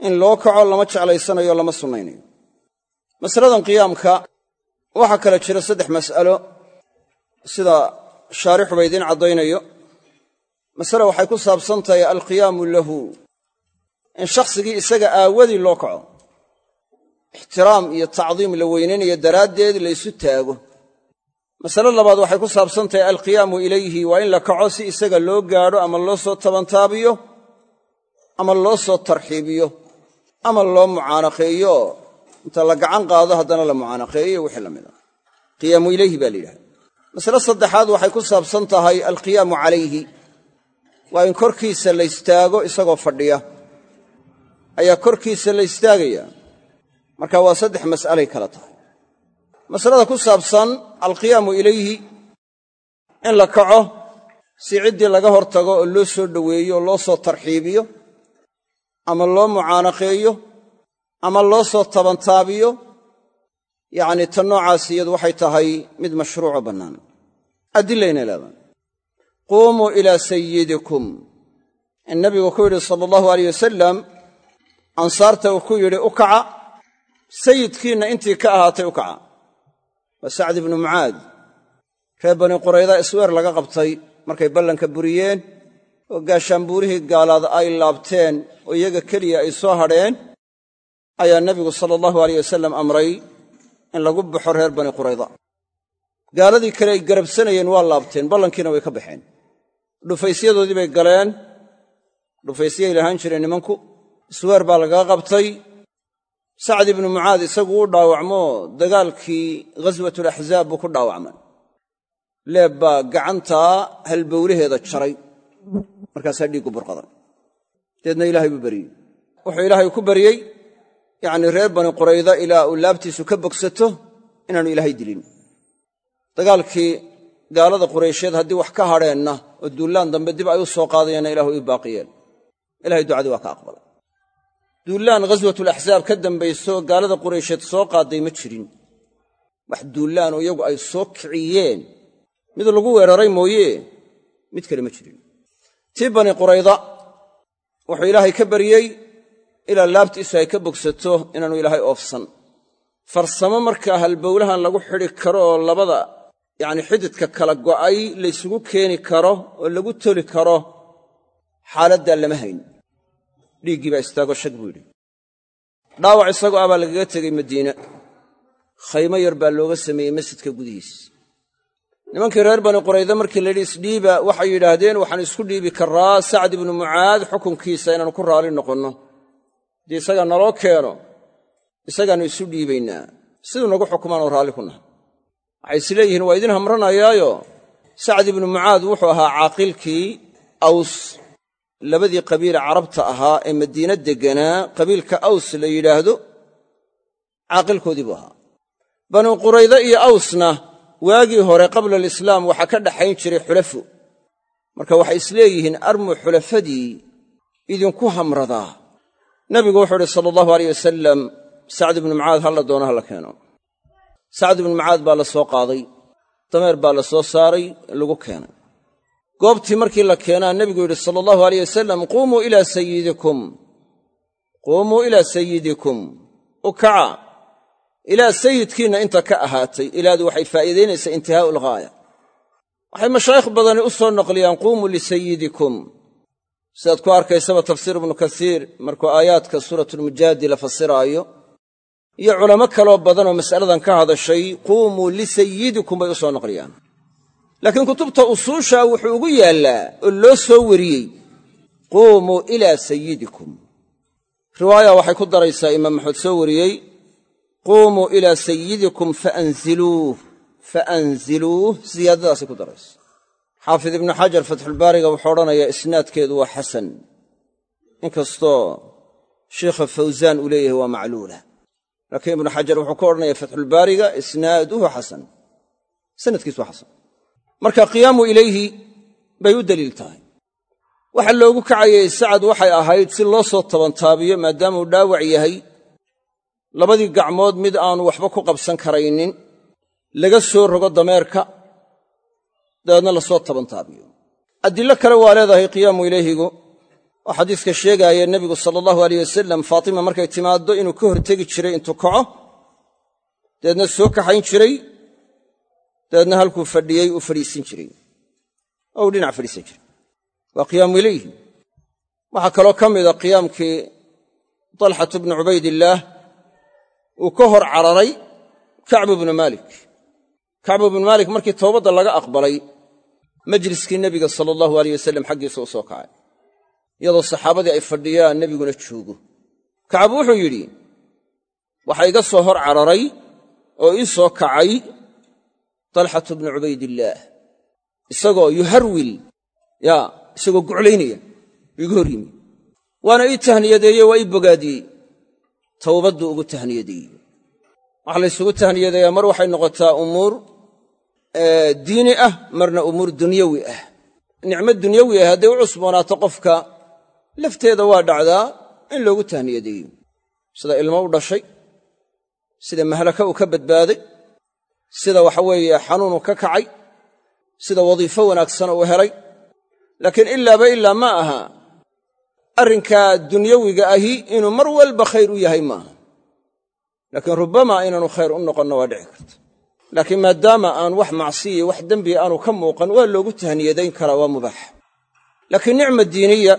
in loo kaco lama jeclaysanayo lama sunnaynayo. Masaladan qiyaamka waxaa kale jira saddex mas'alo sida shaarixuba idiin caddaynayo. Masale waxay ku saabsan tahay alqiyaamu lahu. In shakhsigii isaga aawadii loo kaco ixtiraam iyo tacdiim la weynaynayo daraaddeed la ysu taago. Masale labaad waxay ku saabsan tahay alqiyaamu ilayhi waa in la kaco si isaga loo gaadho ama loo soo tabantaabiyo ama loo soo tarxiibiyo ama loo mucaanaqeeyo inta la gacan qaado haddana la mucaanaqeeyo wixii la mida qiyaamu ilayhi baa la yidhahda masale saddexaad waxay ku saabsan tahay alqiyaamu calayhi. Waa in korkiisa la istaago isagoo fadhiya. Ayaa korkiisa la istaagaya. Marka waa saddex mas'alay kala tahay. Masalada ku saabsan alqiyaamu ilayhi in la kaco si ciddii laga hor tago oo loo soo dhoweeyo oo loo soo tarxiibiyo ama loo mucaanaqeeyo ama loo soo tabantaabiyo yacni ta noocaas iyadu waxay tahay mid mashruuco bannaan. Addilaynay leedahay. Quumuu ilaa sayidikum in nabigu ku yidhi sala allahu alayh wasalam ansaarta uu ku yidhi u kaca. Sayidkiinna intii ka ahaatay u kaca. Waa sacd ibnu mucaad. Reer bani qurayda isweer laga qabtay markay ballanka buriyeen oo gaashaanbuurihii gaalaad ay laabteen oo iyaga keliya ay soo hadheen ayaa nebigu sala allahu alayh wasalam amray in lagu baxo reer bani qurayda gaaladii kale ay garabsanayeen waa laabteen ballankiina way ka baxeen. Dhufaysyadoodii bay galeen. Dhufaysyay lahaan jireen nimanku. Isweer baa lagaga qabtay. Sacd ibnu mucaad isagu u dhaawacmoo dagaalkii ghaswatulaxzaab buu ku dhaawacmay. Leeb baa gacantaa halbowlaheeda jaray markaasaa dhiiggu burqaday deedna ilaahay buu beriyey wuxuu ilaahay ku baryey yacnii reer bani qurayda ilaa uu laabtiisu ka bogsato inaanu ilaahay dilin. Dagaalkii gaalada quraysheed haddii wax ka hadheenna oo duullaan dambe dib ay u soo qaadayaenna ilahu ii baaqiyeen. Ilahay ducadii waa ka aqbalay. Duullaan ghaswatulaxsaab ka dambayso gaalada quraysheed soo qaadday ma jirin. Wax duullaanoo iyagu ay soo kiciyeen. Mid lagu weeraray mooye mid kale ma jirin tii bani qurayda wuxuu ilaahay ka baryey ilaa laabtiisu ay ka bogsato inaanu ilaahay oofsan. Farsamo markaa halbowlahan lagu xidhi karo oo labada yacni xididka kala go'ay laysugu keeni karo oo lagu toli karo xaaladdaa lama hayn. Dhiiggii baa istaago shag buu yidhi. Dhaawac isagoo ah baa lagaga tegey madiine. Khaymo yar baa looga sameeyey masjidka gudihiis nimankii reer bani qurayda markii layidhi isdhiiba waxay yidhaahdeen waxaan isku dhiibi karraa sacd ibnu mucaad xukunkiisa inaannu ku raalli noqonno. Haddii isagaa naloo keeno isagaannu isu dhiibaynaa. Siduu nagu xukumaanu raalli ku nahay. Waxay is waa idin hamranayaayo. Sacd ibnu mucaad wuxuu ahaa caaqilkii aws labadii qabiile carabta ahaa ee madiine degganaa qabiilka aws la yidhaahdo caaqilkoodii buu ahaa. Banu qurayda iyo awsna waagii hore qabla alislaam waxaa ka dhaxayn jiray xulafo marka waxay isleeyihiin armu xulafadii idinku hamradaa. Nabigu wuxuu uhi sala allahu aleyh wasalam sacd ibnu mucaad halla doono halla keeno. Sacd ibnu mucaad baa la soo qaaday dameer baa la soo saaray lagu keenay. Goobtii markii la keenaa nebigu yidhi sala allahu aleyh wasalam quumuu ilaa sayidikum quumuu ilaa sayidikum u kaca ilaa sayidkiinna inta ka ahaatay ilaadu waxay faa'iidaynaysaa intihaau alghaaya waxay mashaayikh badani u soo noqliyaan quumuu lisayidikum sidaad ku arkaysaba tafsiir ibnu kasiir markuu aayaadka suuratulmujaadila fasiraayo iyo culamo kaloo badanoo mas'aladan ka hadashay quumuu lisayidikum bay u soo noqliyaan laakiin kutubta usuusha wuxuu ugu yaallaa oo loo soo wariyey quumuu ilaa sayidikum riwaaya waxay ku daraysaa imaam maxamed soo wariyey quumuu ilaa sayidikum faanziluuh faanziluuh siyaadadaasay ku daraysa xaafid ibnu xajar fatxulbaariga wuxuu odhanayaa isnaadkeedu waa xasan. Inkastoo sheikha fawsaan uu leeyahay waa macluula. Laakiin ibnu xajar wuxuu ku odhanaya fatxulbaariga isnaaduhu xasan. Sanadkiisu waa xasan. Marka qiyaamu ilayhi bay u daliil tahay. Waxa loogu kacayay sacad waxay ahayd si loo soo tabantaabiyo maadaamuu dhaawac yahay labadii gacmood mid aanu waxba ku qabsan karaynin laga soo rogo dameerka dabeedna la soo tabantaabiyo addilo kale waa leedahay qiyaamu ilayhigu. Oo xadiiska sheegaaya nebigu sala allahu aleyh wasalam faatima markay timaaddo inuu ka hortegi jiray intuu kaco dabeedna soo kaxayn jiray dabeedna halkuu fadhiyey uu fadhiisin jiray. Oo uu dhinac fadhiisan jiray. Waa qiyaamu ilayhi. Waxaa kaloo ka mida qiyaamkii talxatu bnu cubaydillaah uu ka hor cararay kacbu bnu maalik. Kacbu bnu maalik markii toobadda laga aqbalay majliskii nebiga sala allahu aleyh wasalam xaggiisa u soo kacay iyadoo saxaabadii ay fadhiyaan nebiguna joogo. Kacab wuxuu yidhi waxaa iga soo hor cararay oo ii soo kacay talxatu bnu cubaydillaah isagoo yuharwil yaa isagoo guclaynaya igu hor yimi. Waana ii tahniyadeeye waa ii bogaadiyey towbadduu ugu tahniyadeeyey waxaa laysugu tahniyadeeyaa mar waxay noqotaa umuur diini ah marna umuur dunyawi ah. Nicmo dunyawi ah hadday u cusboonaato qofka lafteeda waa dhacdaa in loogu tahniyadeeyo sida ilmo u dhashay sida mahlaka uu ka badbaaday sida waxa weeye xanuunu ka kacay sida wadiifo wanaagsan uu helay. Laakiin ilaaba ilaa ma aha arrinkaa dunyawiga ahi inuu mar walba khayr u yahay maaha. Laakiin rubbama inaanu khayr u noqonna waa dhici karta. Laakiin maadaama aan wax macsiya wax dembi aanu ka muuqan waa loogu tahniyadayn karaa waa mubaax. Laakiin nicma diiniya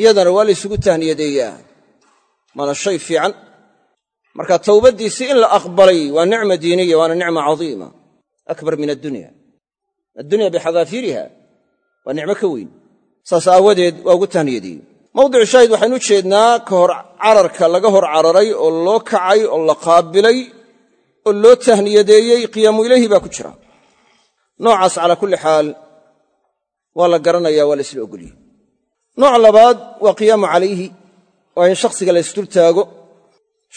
iyadana waa laysugu tahniyadeeyaa waana shay fiican. Marka towbaddiisii in la aqbalay waa nicma diiniya waana nicma cadiima. Akbar min addunya. Addunya bixadaafiiriha waa nicmo ka weyn saas aawadeed waa ugu tahniyadeeyey mawdicu shaahid waxaynu u jeednaa ka hor cararka laga hor cararay oo loo kacay oo la qaabilay oo loo tahniyadeeyey qiyaamu ilayhi baa ku jira. Noocaas calaa kulli xaal waa la garanaya waa la isla ogoliyey nooc labaad waa qiyaamu calayhi waa in shakhsiga la ysdultaago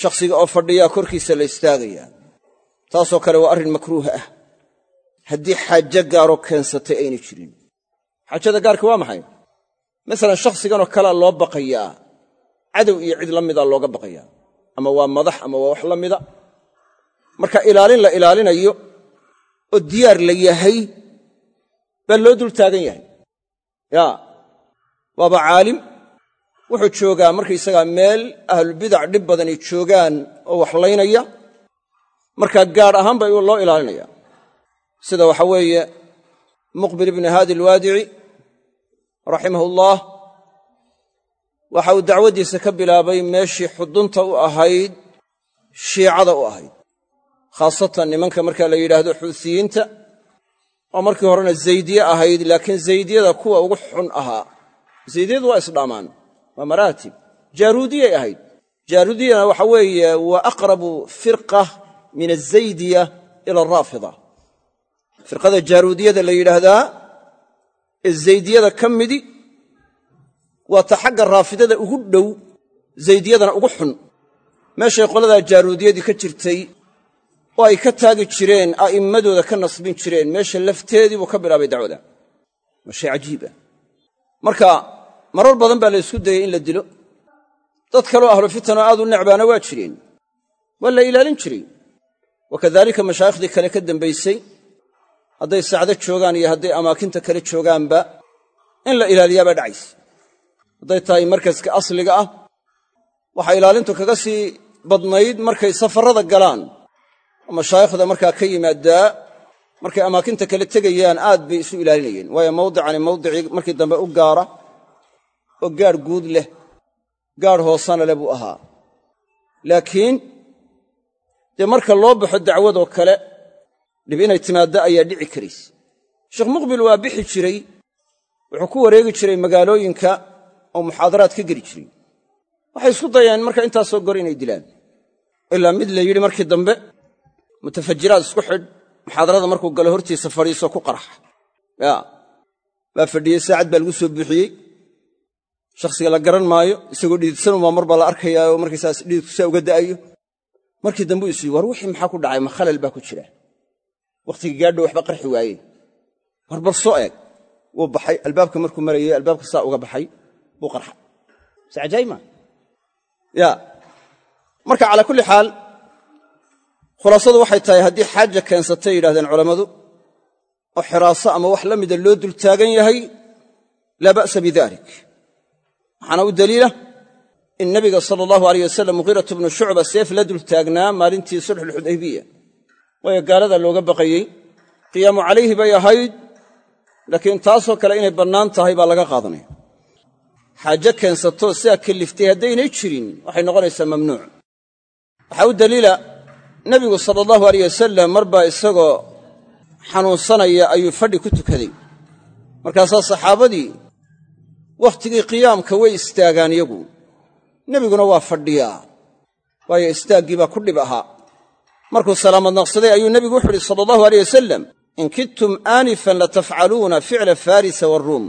shakhsiga oo fadhiyaa korkiisa la istaagayaa. Taasoo kale waa arrin makruuh ah. Haddii xaajo gaaroo keensatay aynay jirin xaajada gaarka waa maxay? Masalan shakhsiganoo kalea loo baqayaa cadow iyo cid la mida looga baqayaa ama waa madax ama waa wax la mida. Marka ilaalin la ilaalinayo oo diyaar la yahay baa loo dul taagan yahay. Yaa waaba caalim. Wuxuu joogaa markaysagaa meel ahlulbidac dhib badanay joogaan oo waxlaynaya. Markaa gaadh ahaan ba loo ilaalinaya. Sida waxa weeye muqbil ibni haadi alwaadici raximahullaah waxa uu dacwaddiisa ka bilaabay meeshii xudunta u ahayd shiicada u ahayd. Khaasatan nimanka marka la yidhaahdo xuusiyiinta oo markii horena zaydiye ahayd laakiin zaydiyada kuwa ugu xun ahaa. Zaydiyadu waa isdhaamaan waa maraatib. Jaaruudiyay ahayd. Jaaruudiyana waxa weeye waa aqrabu firqa min azaydiya ila araafida firqada jaaruudiyada la yidhaahdaa ee zaydiyada ka midi waa ta xagga raafidada ugu dhow zaydiyadana ugu xun. Meeshay qoladaa jaaruudiyadii ka jirtay oo ay ka taagi jireen a'immadooda ka nasbin jireen meesha lafteedii buu ka bilaabay dacwada. Waa shay cajiib ah. Marka marar badan baa la ysku dayey in la dilo. Dad kaloo ahlu fitanoo aad u necbaana waa jireen. Waa la ilaalin jiray. Wa kadaalika mashaaikhdii kale ka dambaysay hadday sacdo joogaan iyo hadday amaakinta kale joogaanba in la ilaaliyaabaa dhacaysa. Hadday tahay markaska asliga ah waxaa ilaalintu kaga sii badnayd markay safarrada galaan oo mashaayikhda markaa ka yimaaddaa markay amaakinta kale tegayaan aad bay isu ilaalinayeen. Waayo mawdicani mawdicii markii dambe u gaara oo gaadh guud leh gaadh hoosana leh buu ahaa. Laakiin dee marka loo baxo dacwadoo kale dhib inay timaadda ayaa dhici karaysa sheekh muqbil waa bixi jiray wuxuu ku wareegi jiray magaalooyinka oo muxaadaraad ka geli jiray. Waxay isku dayeen marka intaasoo gor inay dilaan. Ilaa mid la yidhi markii dambe mutafajiraad isku xidh muxaadarada markuu galo hortiisa fadhiiso ku qaraxa ya baa fadhiyey saacad baa lagu soo buuxiyey shakhsiga la garan maayo isagoo dhididsanunbaa mar baa la arkayaa oo dhididku saa uga da'ayo. Markii dambe isu war wixii maxaa ku dhacay? Ma khalal baa ku jira wakhtiga gaadho waxba qarxi waaye war bal soo eeg wuu baxay. Albaabka markuu marayey albaabka saa uga baxay buu qarxay se cajaayib maa ya. Marka calaa kulli xaal khulaasadu waxay tahay haddii xaaja keensatay yidhahdeen culammadu oo xiraaso ama wax la mida loo dul taagan yahay laa ba'sa bidalik waxaana u daliila in nabiga sala allahu aleyh wasalam muqiiratu bnu shucba seef la dul taagnaa maalintii sulxulxudaybiya waayo gaaladaa looga baqayey qiyaamu calayhi bay ahayd laakiin taasoo kale inay bannaan tahay baa laga qaadanaya. Xaajo keensatoo sidaa kelliftay haddaynay jirin waxay noqonaysaa mamnuuc. Waxaa u daliila nebigu sala allahu aleyh wasalam marbaa isagoo xanuunsanaya ayuu fadhi ku tukaday. Markaasaa saxaabadii wakhtigii qiyaamka way istaagaan iyagu. Nebiguna waa fadhiyaa waayo istaaggii baa ku dhib ahaa markuu salaamad naqsaday ayuu nebigu wuxu uhi sala allahu aleyh wasalam in kidtum aanifan latafcaluuna ficla farisa waaruum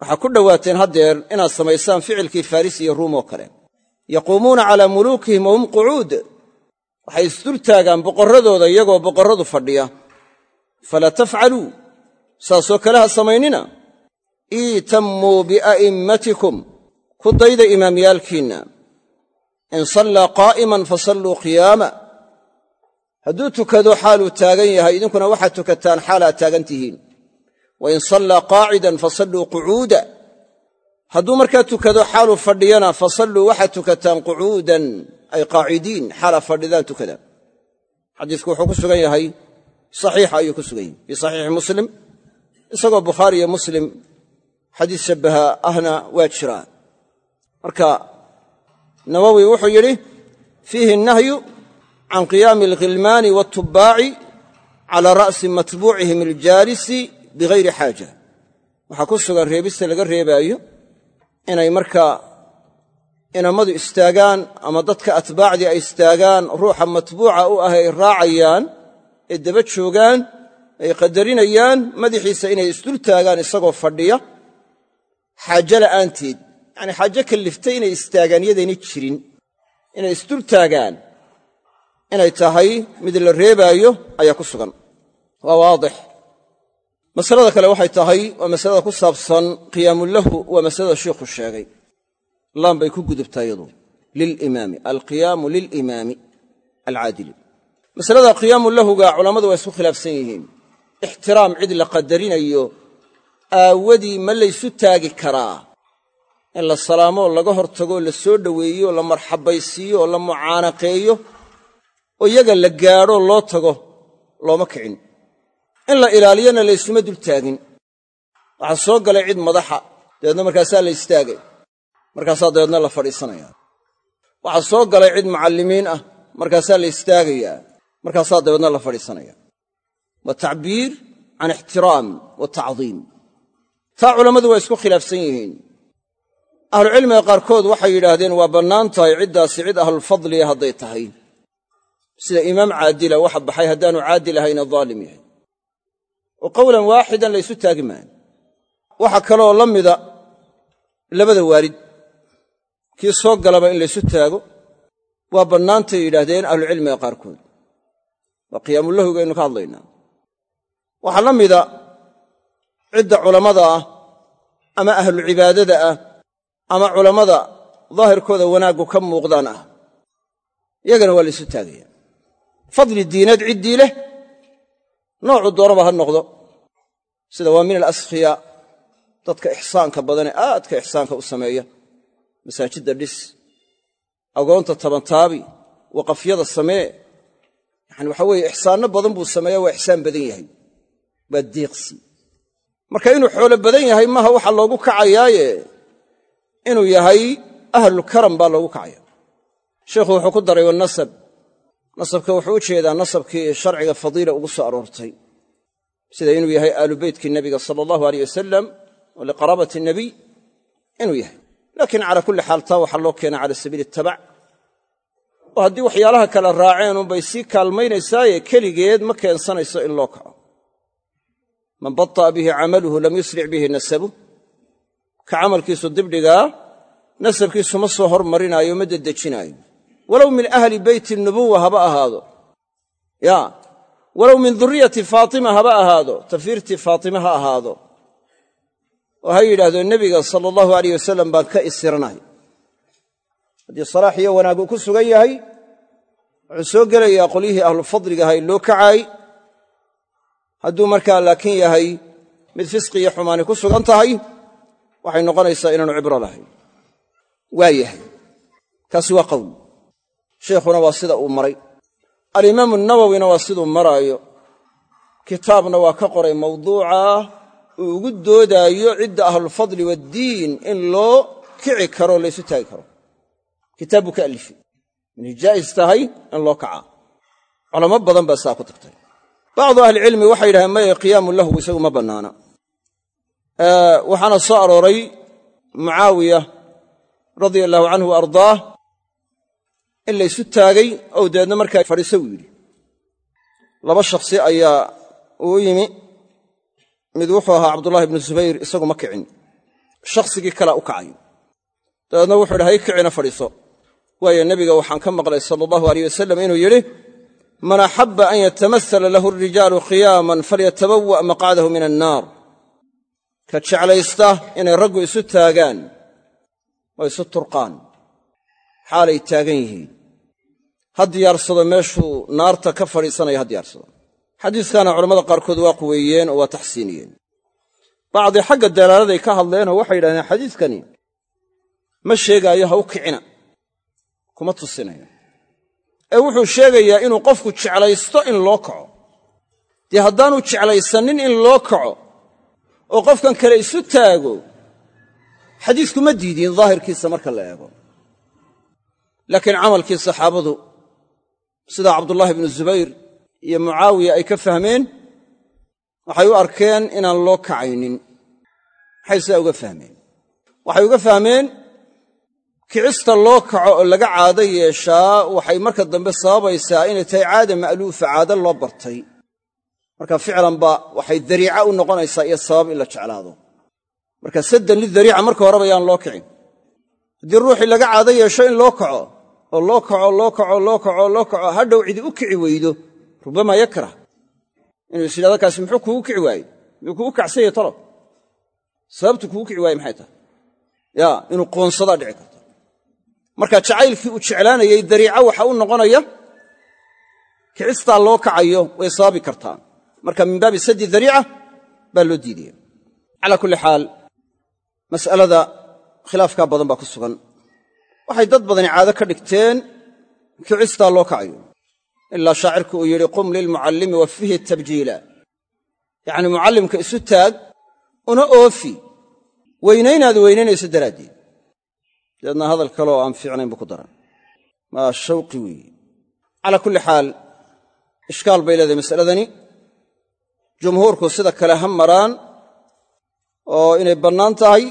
waxaa ku dhowaateen haddeer inaad samaysaan ficilkii faris iyo ruum oo kale. Yaquumuuna calaa muluukihim wahum qucuud waxay isdul taagaan boqorradooda iyagoo boqorradu fadhiya. Falaa tafcaluu saasoo kale ha samaynina. Iitammuu bia'immatikum ku dayda imaamyaalkiinna in sallaa qaa'iman fasalluu qiyaama hadduu tukado xaaluu taagan yahay idinkuna waxaad tukataan xaalaad taagan tihiin. Wa in sallaa qaacidan fasalluu qucuuda hadduu markaa tukado xaaluu fadhiyana fasalluu waxaad tukataan qucuudan ay qaacidiin xaalaa fadhidaan tukada. Xadiisku wuxuu ku sugan yahay saxiixa ayuu ku sugan yahay fii saxiixi muslim. Isagoo bukhaari iyo muslim xadiis shabbaha ahna waa jiraan marka nawowi wuxuu yidhi fiihi nahyu can qiyaami alkhilmaani waatubbaaci cala ra'si matbuucihim aljaalisi bigayri xaaja. Waxaa ku sugan reebista laga reebaayo inay markaa inammadu istaagaan ama dadka atbaacdii ay istaagaan ruuxa matbuuca u ah ay raacayaan ee daba joogaan ay qadarinayaan madaxiisa inay isdul taagaan isagoo fadhiya xaajo la'aanteed. Yacanii xaajo kalliftay inay istaagaan yadaynay jirin. Inay isdul taagaan inay tahay mid la reebaayo ayaa ku sugan. Waa waadix. Masalada kale waxay tahay waa masalada ku saabsan qiyaamulahu waa masalada shiikhu sheegay. Laan bay ku gudubtaa iyadu lilimaami alqiyaamu lilimaami alcaadili. Masalada qiyaamu lahuga culammadu waa isku khilaafsan yihiin. Ixtiraam cid la qadarinayo aawadii ma laysu taagi karaa. In la salaamoo laga hortagoo la soo dhoweeyo la marxabaysiiyo la mucaanaqeeyo oo iyaga la gaadhoo loo tago looma kicin. In la ilaaliyana laysuma dul taagin. Waxaa soo galay cid madaxa dabeedna markaasaa la istaagay. Markaasaa dabeedna la fadhiisanayaa waxaa soo galay cid mucallimiin ah markaasaa la istaagayaa. Markaasaa dabeedna la fadhiisanaya. Waa tacbiir can ixtiraam wa tacdiim. Taa culammadu waa isku khilaafsan yihiin. Ahlucilmiga qaarkood waxay yidhaahdeen waa bannaan tahay ciddaasi cid ahlulfadliya hadday tahay sida imaam caadila waxa baxay haddaanu caadil ahayna daalim yahay. Oo qowlan waaxidan laysu taagi maayo. Waxaa kaloo la mida labada waalid. Kii soo galaba in laysu taago waa bannaantay yidhaahdeen ahlucilmiga qaarkood. Waa qiyaamulahugaynu ka hadlaynaa. Waxaa la mida cidda culammada ah ama ahlucibaadada ah ama culammada daahirkooda wanaaggu ka muuqdaan ah. Iyagana waa laysu taagaya fadli diineed ciddii leh noocu doonaba ha noqdo. Sida waa min alaskhiyaa dadka ixsaanka badanee aadka ixsaanka u sameeya. Masaajidda dhis agoonta tabantaabi waqafyada samee. Yani waxa weeye ixsaanno badan buu sameeya waa ixsaan badan yahay. Waa deeqsi marka inuu xoolo badan yahay maaha waxaa loogu kacayaaye? Inuu yahay ahlulkaram baa loogu kacaya. Sheikhu wuxuu ku daray wanasab nasabka wuxuu u jeedaa nasabkii sharciga fadiila ugu soo aroortay. Sida inuu yahay aalu beytkii nebiga sala allahu aleyh wasalam oo liqaraabati inuu yahay. Laakiin calaa kulli xaal taa waxaa loo keenaa cala sabiili itabac oo haddii waxyaalaha kale raaceen unbay sii kaalmaynaysaaye keligeed ma keensanayso in loo kaco. Man bata'a bihi camaluhu lam yusric bihi nasabu. Ka camalkiisu dibdhigaa nasabkiisu ma soo hormarinaayo ma dedejinaayo walow min ahli beyti nubuwa haba ahaado. Ya walow min duriyati faatima haba ahaado. Tafiirtii faatime ha ahaado. Oo ha yidhaahdo nebiga sala allahu alayh wasalam baan ka isiranay haddii salaax iyo wanaag uu ku sugan yahay wuxuu soo gelayaa qolyihii ahlufadliga ahay loo kacaay hadduu markaa laakiin yahay mid fisqi iyo xumaani ku sugan tahay waxay noqonaysaa inaanu cibro lahayn. Waa yahay sheikhuna waa sida uu maray. Alimaamu nawowina waa siduu maraayo. Kitaabna waa ka qoray mawduuca uu ugu doodaayo cidda ahlulfadli waaddiin in loo kici karo laysu taagi karo. Kitaab buu ka alifay. Inay jaa'is tahay in loo kacaa culamo badan baa saa ku tagtay. Bacdu ahlicilmi waxay yidhahdeen maya qiyaamun lahu isagu ma bannaana. Waxaana soo arooray mucaawiya radia allahu canhu wa ardaah in laysu taagay ou markaa fadhiisa uu yidhi. Laba shakhsi ayaa uu yimi. Mid wuxuu ahaa cabdullahi ibnu zubayr isagu ma kicin. Shakhsigii kalea u kacay. Dabeedna wuxuu idhi hay kicina fadhiiso. Waayo nebiga waxaan ka maqlay sala allahu aleyh wasalam inuu yidhi man axabba an yatamasala lahu arijaalu qiyaaman falyatabawa' maqcadahu min annaar ka jeclaysta inay raggu isu taagaan oo isu turqaan. Xaalay taagan yihiin ha diyaarsado meeshuu naarta ka fadhiisanaya ha diyaarsado. Xadiiskaana culammada qaarkood waa quweeyeen oo waa taxsiiniyeen. Bacdi xagga dalaaladay ka hadleenoo waxay yidhahdeen xadiiskani ma sheegaayo ha u kicina kuma tusinayo. Ee wuxuu sheegayaa inuu qofku jeclaysto in loo kaco. Dee haddaanu jeclaysanin in loo kaco oo qofkan kale isu taago xadiisku ma diidin daahirkiisa marka la eego. Laakiin camalkii saxaabadu sida cabdullaahi ibnu zubayr iyo mucaawiya ay ka fahmeen waxay u arkeen inaan loo kacaynin. Maxay sidaa uga fahmeen? Waxay uga fahmeen kicista loo kaco oo laga caado yeeshaa waxay marka dambe sababaysaa inay tahay caada ma'luufa caado loo bartay. Marka ficlanba waxay dariica u noqonaysaa iyo sabab in la jeclaado. Marka saddan lidariica marka horeba yaan loo kicin. Haddii ruuxii laga caado yeesho in loo kaco oo loo kaco loo kaco loo kaco loo kaco hadhow cidi u kici weydo rubamaa yakrah inuu is yidhahdo kaasi muxuu kuugu kici waaye miyuu kugu kacsanyay talo? Sababtu kugu kici waaye maxay tahay? Yaa inuu qoonsadaa dhici karta. Marka jacaylkii uu jeclaanayay dariico waxa u noqonaya kicistaa loo kacayo way sababi kartaa. Marka min baabi saddi dariica baa loo diidaya. Calaa kulli xaal mas'alada khilaafkaa badan baa ku sugan waxay dad badani caado ka dhigteen kicistaa loo kacayo ilaa shaacirku uu yidhi qum lilmucallimi wafihi tabjiila. Yacni mucallimka isu taag una oofi weynaynaad weynaynayso daraaddeed. Dabeedna hadal kale oo aan fiicnayn buu ku daran. Maa shawqi weeye calaa kulli xaal ishkaal bay leedahay mas'aladani. Jumhuurku sida kale ha maraan oo inay bannaan tahay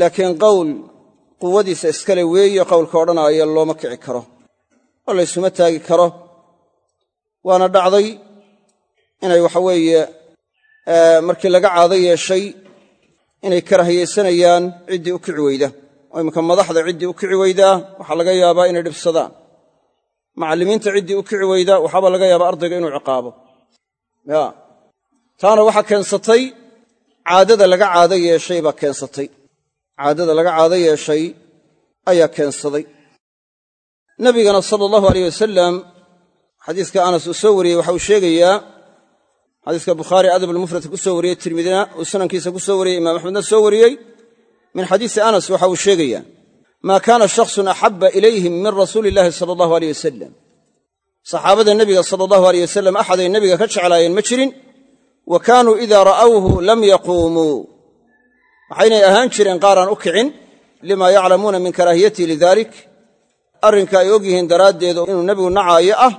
laakiin qowl quwadiisa iskale weeye qowlka odhanaaya looma kici karo oo laysuma taagi karo. Waana dhacday inay waxa weeye markii laga caado yeeshay inay karahiyaysanayaan ciddii u kici weyda. Oo iminka madaxda ciddii u kici weydaa waxaa laga yaabaa inay dhibsadaan. Macallimiinta ciddii u kici weydaa waxaaba laga yaabaa ardayga inuu ciqaabo. Taana waxaa keensatay caadada laga caado yeeshay baa keensatay caadada laga caado yeeshay ayaa keensaday. Nabigana sala allahu aleyh wasalam xadiiska anas uu soo wariyey waxa uu sheegayaa xadiiska bukhaari adabulmufradka ku soo wariyey tirmidina uu sanankiisa ku soo wariyey imaam axmedna soo wariyey. Min xadiisi anas waxa uu sheegayaa maa kaana shakhsun axabba ilayhim min rasuuli illahi sala allahu aleyh wasalam saxaabada nebiga sala allahu aleyh wasalam axaday nebiga ka jeclaayeen ma jirin? Wa kaanuu idaa ra'awhu lam yaquumuu waxaynay ahaan jireen qaaraan u kicin lima yaclamuuna min karaahiyatihi lidalik. Arrinka ay og yihiin daraaddeedu inuu nebigu nacaayo ah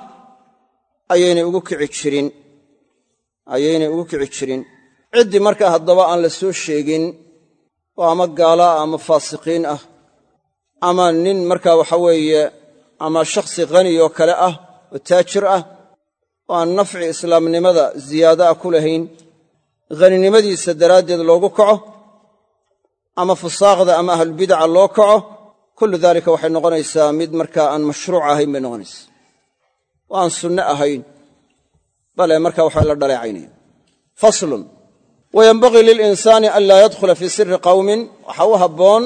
ayaynay ugu kici jirin. Ciddii markaa haddaba aan la soo sheegin oo ama gaala ah ama faasiqiin ah ama nin markaa waxa weeye ama shakhsi khani oo kale ah oo taajir ah oo aan nafci islaamnimada ziyaado ah ku lahayn. Haninimadiisa daraaddeed loogu kaco ama fusaaqda ama ahlulbidaca loo kaco kullu daalika waxay noqonaysaa mid markaa aan mashruuc ahayn bay noqonaysaa. Oo aan sunne ahayn bale marka waxa la dhaleecaynaya faslun wayenbagii lilinsaani an laa yadkhula fii siri qawmin waxaa u habboon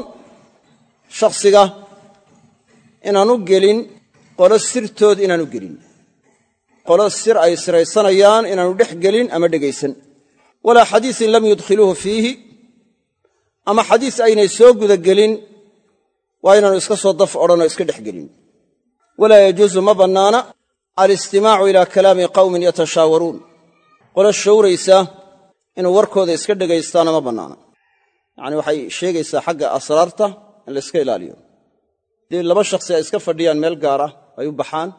shakhsiga inaanu gelin qolo sirtood inaanu gelin. Qolo sir ay siraysanayaan inaanu dhex gelin ama dhegaysan. Walaa xadiisin lam yudkhiluuhu fiihi ama xadiis aynay soo gudagelin waa inaanu iska soo daf odhanoo iska dhex gelin. Walaa yajuusu ma bannaana alistimaacu ilaa kalaami qawmin yatashaawaruun. Qolo shawraysa inuu warkooda iska dhegaystaana ma bannaana. Yacni waxay sheegaysaa xagga asraarta in layska ilaaliyo. Dee laba shakhsi ay iska fadhiyaan meel gaar ah ay u baxaan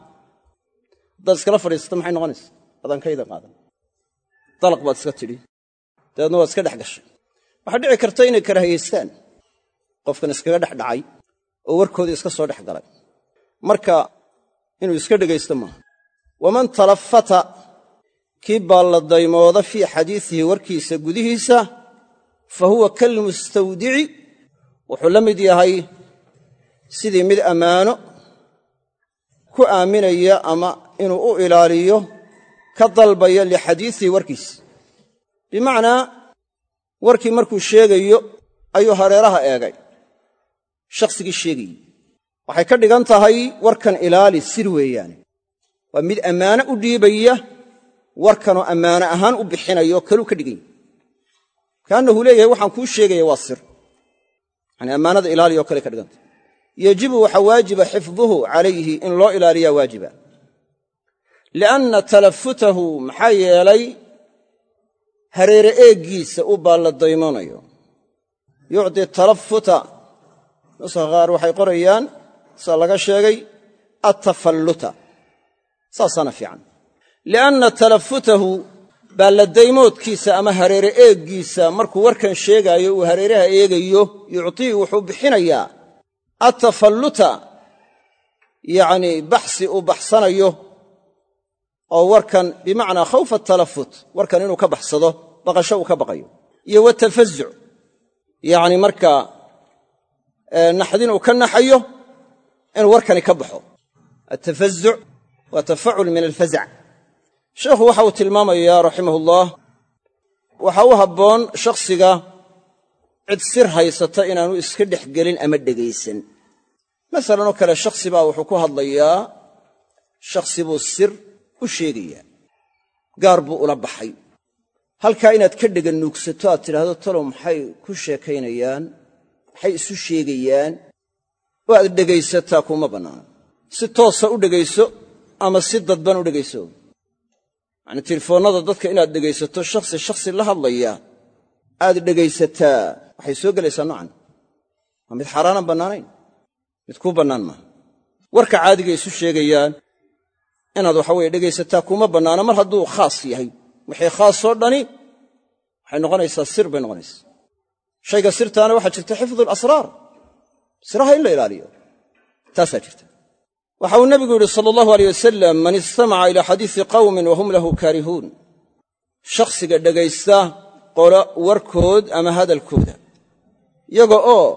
haddaad iskala fadhiisato maxay noqonaysa? Adaan kayda qaadan. Dalaq baad iska tidhi. Dabeedna waad iska dhex gashay waxaa dhici karta inay karaahiyaystaan qofkan iskaga dhex dhacay oo warkoodii iska soo dhex galay. Marka inuu iska dhegaysto maaha waman talafata kii baalladdaymooda fii xadiisihi warkiisa gudihiisa fa huwa kalmustawdici wuxuu la mid yahay sidii mid ammaano ku aaminaya ama inuu u ilaaliyo ka dalbaya lixadiisihi warkiisa. Bimacnaa warkii markuu sheegayo ayuu hareeraha eegay. Shakhsigii sheegayey waxay ka dhigan tahay warkan ilaali sir weeyaane waa mid ammaano u dhiibaya warkanoo ammaano ahaan u bixinaya oo kaluu ka dhigan yahy kaannahu leeyahay waxaan kuu sheegaya waa sir. Yani ammaanada ilaaliya oo kale ka dhigantah yejibu waxaa waajiba xifduhu calayhi in loo ilaaliyaa waajiba. Lianna talafutahu maxaa yeelay hareere eeggiisa u baalladaymonayo yucdi talafuta. Nuska qaar waxay qorayaan sidaa laga sheegay attafalluta. Saasaana fiican. Lianna talafutahu baalladaymoodkiisa ama hareere eeggiisa markuu warkan sheegaayo uu hareeraha eegayo yuctii wuxuu bixinayaa attafalluta yacnii baxsi uu baxsanayo oo warkan bimacnaa khawfa talafut warkan inuu ka baxsado baqasho uu ka baqayo. Iyo watafazuc yacni markaa naxdin uu ka naxayo inuu warkani ka baxo. Atafazuc waa tafacul min alfazac sheekhu waxa uu tilmaamayaa raximahullah waxaa u habboon shakhsiga cid sir haysata inaanu iska dhex gelin ama dhegaysan. Masalan oo kale shakhsi baa wuxuu ku hadlayaa shakhsi buu sir u sheegayaa gaar buu ula baxay. Halkaa inaad ka dhega nuugsato aad tidhaahdo talow maxay ku sheekaynayaan? Maxay isu sheegayaan? Oo aad dhegaysataa kuma bannaana si toosa u dhegayso ama si dadban u dhegayso. Yacnii telefoonnada dadka inaad dhegaysato shakhsi shakhsi la hadlaya aad dhegaysataa waxay soo gelaysaa noocan? Waa mid xaaraanaan bannaanayn mid kuu bannaan maaha. Warka caadiga isu sheegayaan inaad waxa weye dhegaysataa kuma bannaana mar hadduu khaas yahay. Wixii khaasoo dhani waxay noqonaysaa sir bay noqonaysaa. Shayga sirtaana waxaa jirta xifdu alasraar siraha in la ilaaliyo. Taasaa jirta. Waxa uu nebigu yidhi sala allahu aleyh wasalam man istamaca ilaa xadiisi qawmin wa hum lahu kaarihuun. Shakhsiga dhegaysta qolo warkood ama hadalkooda. Iyaga oo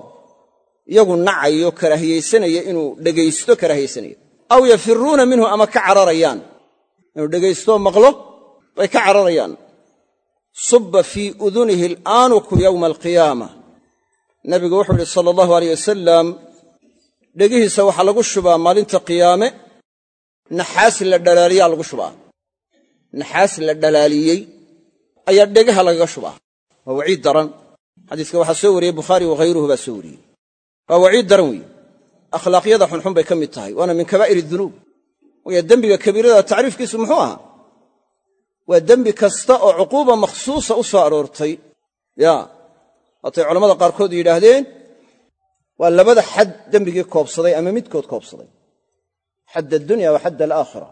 iyagu nacayo karaahiyaysanaya inuu dhegaysto karaahiyaysanaya aw yafiruuna minhu ama ka cararayaan. Inuu dhegaystooo maqlo bay ka cararayaan. Subba fii udunihi alaanuku yowma alqiyaama. Nabigu wuxuu yidhi sala allahu aleyh wasalam dhegihiisa waxaa lagu shubaa maalinta qiyaame naxaas la dhalaaliyaa lagu shubaa. Naxaas la dhalaaliyey ayaa dhegaha lagaga shubaa. Waa waciid daran. Xadiiska waxaa soo wariyey bukhaari waghayruhu baa soo wariyey. Waa waciid daran weeye akhlaaqyada xunxun bay ka mid tahay. Waana min kabaa'ir dunuub. Waayo dembiga kabiirada tacriifkiisu muxuu ahaa? Waa dembi kasta oo cuquuba makhsuusa u soo aroortay. Ya waatay culammada qaarkood yidhaahdeen waa labada xad dembigii koobsaday ama midkood koobsaday. Xadd addunya wa xadd alaakhira.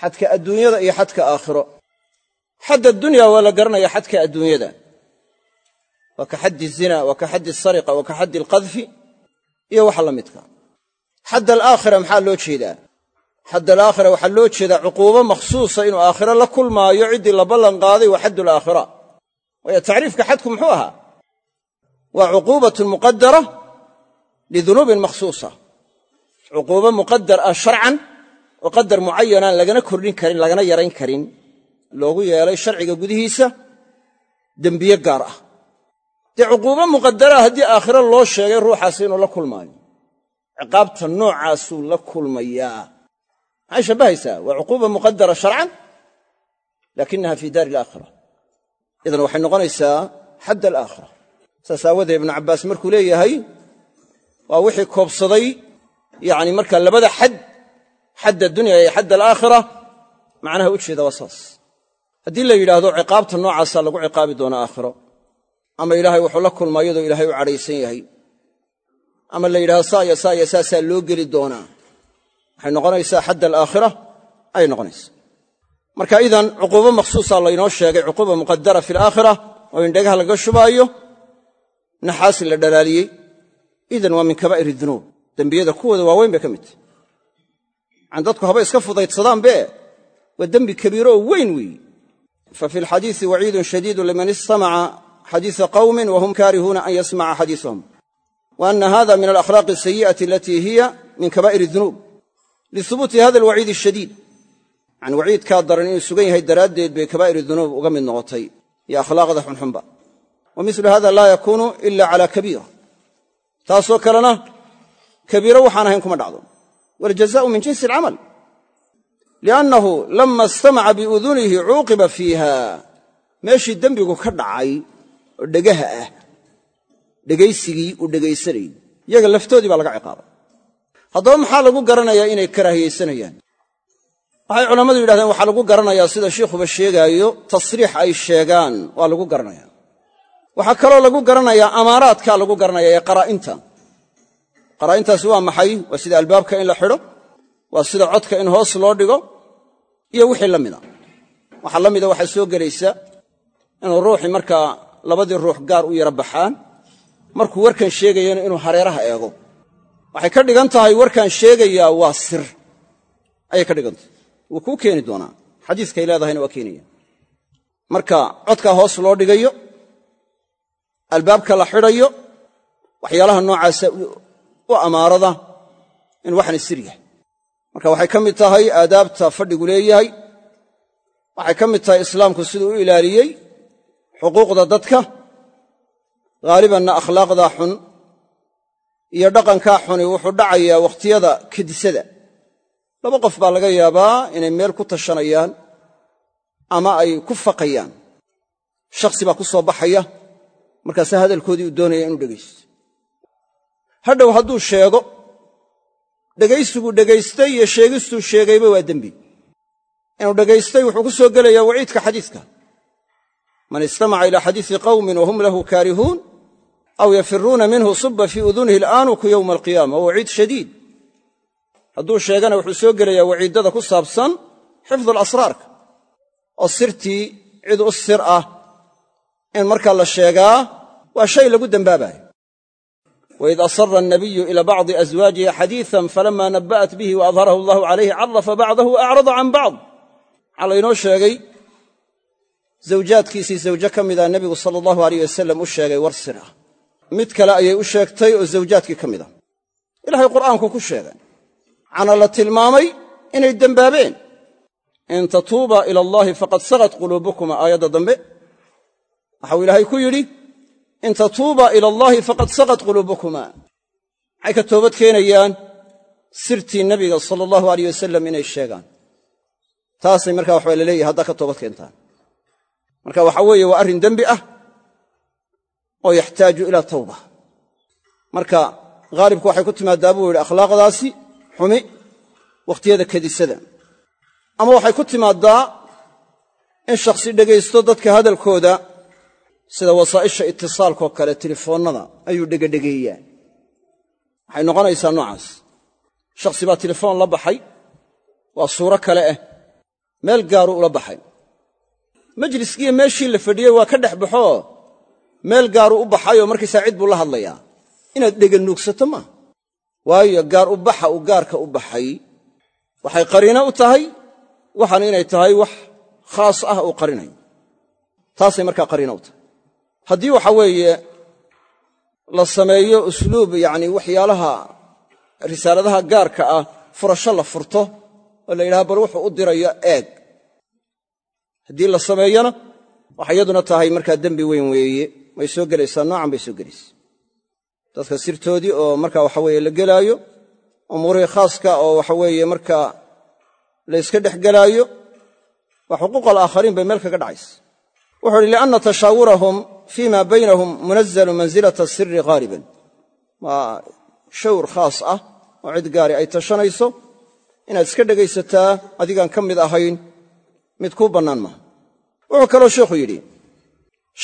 Xadka adduunyada iyo xadka aakhiro. Xadda dunya waa la garanaya xadka adduunyada. Waa ka xaddi zina waa ka xaddi sariqa waa ka xaddi alqadfi iyo waxa la midka xadd alaakhira maxaa loo jeedaa? Xadd alaakhira waxaa loo jeedaa cuquubo makhsuusa inuu aakhiro la kulmaayo ciddii la ballan qaaday waa xadd alaakhira. Waayo tacriifka xadku muxuu ahaa? Waa cuquubatun muqadara lidunuubin makhsuusa. Cuquubo muqadar ah sharcan oo qadar mucayanaan lagana kordhin karin lagana yarayn karin loogu yeelay sharciga gudihiisa dembiye gaar ah. Dee cuquubo muqadaraa haddii aakhiro loo sheegay ruuxaasi inuu la kulmaayo ciqaabta noocaasuu la kulmayaa. Maxay shabbahaysaa waa cuquuba muqadara sharcan laakinaha fii daari alaakhira idan waxay noqonaysaa xadd alaakhira saas aawadee ibnu cabbaas markuu leeyahay waa wixii koobsaday yacni markaa labada xad xadd addunya iyo xadd alaakhira macnaha u jeeda waa saas. Haddii la yidhaahdo ciqaabta noocaasaa lagu ciqaabi doonaa aakhiro ama ilaahay wuxuu la kulmaa iyadoo ilaahay u cadhaysan yahay ama la yidhahdo saaya saaya saasaa loo geli doonaa. Waxay noqonaysaa xadd alaakhira ayay noqonaysaa. Marka idan cuquubo makhsuusa laynoo sheegay cuquuba muqadara fi alaakhira oo in laga shubaayo naxaasi la dhalaaliyey. Idan waa min kabaa'ir dunuub. Dembiyada kuwooda waaweyn bay ka mid tahy an dadku haba iska fudaydsadaanbe waa dembi kabiiro oo weyn weeyi. Fa fi alxadiisi waciidun shadiidu liman istamaca xadiisa qawmin wahum kaarihuuna an yasmaca xadiisahum wa ana hada min alakhlaaqi asayi'ati alatii hiya min kabaa'ir dunuub lihubuuti hada alwaciid ashadiid yani waciidkaa daran inuu sugan yahay daraaddeed bay kabaa'ir dunuub uga mid noqotay iyo akhlaaqda xunxunba wa milu hada laa yakuunu ila cala kabiira taasoo kalena kabiiro waxaan ahayn kuma dhacdo waljazaau min jinsi alcamal liannahu lama istamaca biudunihi cuuqiba fiiha meeshii dembigu ka dhacay oo dhegaha ah dhegaysigii uu dhegaysanayey iyaga laftoodii baa laga ciqaabay. Haddaba maxaa lagu garanayaa inay karaahiyaysanayaan waxay culammadu yidhahdeen waxaa lagu garanayaa sida shiikhuba sheegaayo tasriix ay sheegaan waa lagu garanaya waxaa kaloo lagu garanayaa amaaraadkaa lagu garanaya ee qaraa'inta. Qaraa'intaasi waa maxay? Waa sida albaabka in la xidho? Waa sida codka in hoos loo dhigo? Iyo wixii la mida waxaa la mida waxaa soo gelaysa inuu ruuxii markaa labadii ruux gaar u yara baxaan markuu warkan sheegayana inuu hareeraha eego. Waxay ka dhigan tahay warkaan sheegayaa waa sir. Ayay ka dhigan tahay. Wuu kuu keeni doonaa. Xadiiskay leedahayna waa keenaya. Marka codkaa hoos loo dhigayo albaabka la xidhayo waxyaalaha noocaasa u amaarada in waxani sir yahay. Marka waxay ka mid tahay aadaabta fadhigu leeyahay. Waxay ka mid tahay islaamku siduu u ilaaliyey xuquuqda dadka haalibanna akhlaaqdaa xun iyo dhaqankaa xuni wuxuu dhacayaa wakhtiyada kadisada laba qof baa laga yaabaa inay meel ku tashanayaan ama ay ku faqayaan. Shakhsi baa ku soo baxaya markaase hadalkoodii uu doonaya inuu dhegaysto. Hadhow hadduu sheego dhegaysiguu dhegaystay iyo sheegistuu sheegayba waa dembi. Inuu dhegaystay wuxuu ku soo gelayaa waciidka xadiiska. Man istamaca ilaa xadiisi qawmin wahum lahu kaarihuun aw yafiruuna minhu suba fii udunihi alaanuku yowma alqiyaama wa waciid shadiid hadduu sheegana wuxuu soo gelayaa waciiddada ku saabsan xifdu alasraarka oo sirtii cid u sir ah in markaa la sheegaa waa shay lagu dembaabayo waid asara annabiyu ila bacdi aswaajihi xadiisan falama nabba'at bihi wa adharahu allahu calayhi carafa bacdahu wa acrada can bacd waxaa laynoo sheegay zawjaadkiisii zawjo ka mida nebigu sala allahu aleyh wasalam u sheegay war sir ah mid kale ayay u sheegtay oo zawjaadkii ka mid a. Ilaahay qur'aanku ku sheegay waxaana la tilmaamay inay dembaabeen. In tatuuba ila allahi faqad sagat quluubukuma aayadda dambe. Waxau ilaahay ku yidhi in tatuuba ila allaahi faqad saqat quluubukuma maxay ka toobad keenayaan? Sirtii nebiga sala allahu aleyh wasalam inay sheegaan. Taasay markaa waxbaa la leeyahay ka toobad keentaan. Marka waxa weeye waa arrin dembi ah oo yaxtaaju ilaa tawba. Marka haalibku waxay ku timaadaa buu yidhi akhlaaqdaasi xumi wakhtiyada kadisada ama waxay ku timaaddaa in shakhsi dhegaysto dadka hadalkooda sida wasaa'isha itisaalkoo kale telefoonnada ayuu dhegedhegeeyaa waxay noqonaysaa noocaas. Shakhsi baa telefoon la baxay waa suuro kale ah meel gaaruu ula baxay. Majliskiiyo meeshii la fadhiyey waa ka dhex baxoo meel gaaruu u baxay oo markaysaa cid buu la hadlayaa. Inaad dheganuugsato maaha waayo gaar u baxa uu gaarka u baxay. Waxay qariino u tahay waxaan inay tahay wax khaas ah uu qarinayo. Taasay markaa qariino u tahay. Haddii waxa weeye la sameeyo usluub yacni waxyaalaha risaaladaha gaarka ah furasho la furto oo la yidhaha bal wuxuu u dirayo eeg. Haddii la sameeyona waxay iyaduna tahay markaa dembi weyn weeye way soo gelaysaa noocan bay soo gelaysaa. Dadka sirtoodii oo marka waxa weeye la gelaayo umuurihii khaaska oo waxa weeye markaa la yska dhex gelaayo waa xuquuq alaakhariin bay meel kaga dhacaysa. Wuxuu uhi lianna tashaawurahum fii ma baynahum munazalu mansilata siri haaliban waa shawr khaas ah oo cid gaari ay tashanayso inaad iska dhegaysataa adigaan ka mid ahayn mid kuu bannaan maaha. Wuxuu kaloo sheikhu yidhi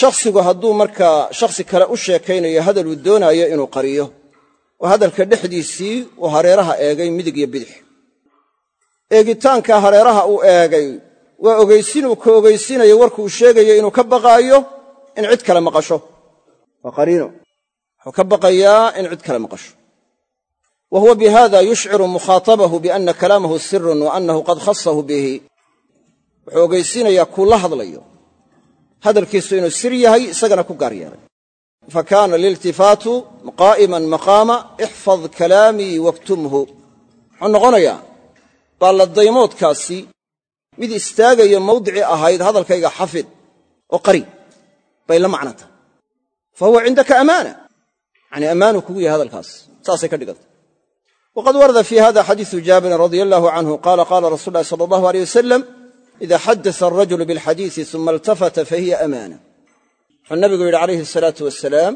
shakhsigu hadduu markaa shakhsi kale u sheekaynayo hadal uu doonaayo inuu qariyo oo hadalka dhexdiisii uu hareeraha eegay midig iyo bidix. Eegitaanka hareeraha uu eegay waa ogaysin uu ka ogaysiinayo warkuu sheegayo inuu ka baqaayo in cid kale maqasho. Waa qariino. Wuxuu ka baqayaa in cid kale maqasho. Wa huwa bihada yushciru mukhaatabahu bianna kalaamahu sirun wa annahu qad khasahu bihi. Wuxuu ogaysiinayaa kuu la hadlayo hadalkiisu inuu sir yahay isagana ku gaar yeelay. Fa kaana liltifaatu qaa'iman maqaama ixfad kalaamii waktumhu wuxuu noqonayaa baalladaymoodkaasi mid istaagayo mawdicii ahayd hadalkayga xafid oo qari bay la macno tahay. Fa huwa cindaka amaana. Yacanii ammaanuu kugu yahay hadalkaas saasay ka dhigantay waqad warada fii hada xadiisu jaabirin radia allahu canhu qaala qaala rasul ulahi sala allahu aleyh wasalam ida xadasa alrajulu bilxadiisi suma iltafata fahiya amaana wuxuu nabigu yidhi calayhi asalaatu wasalaam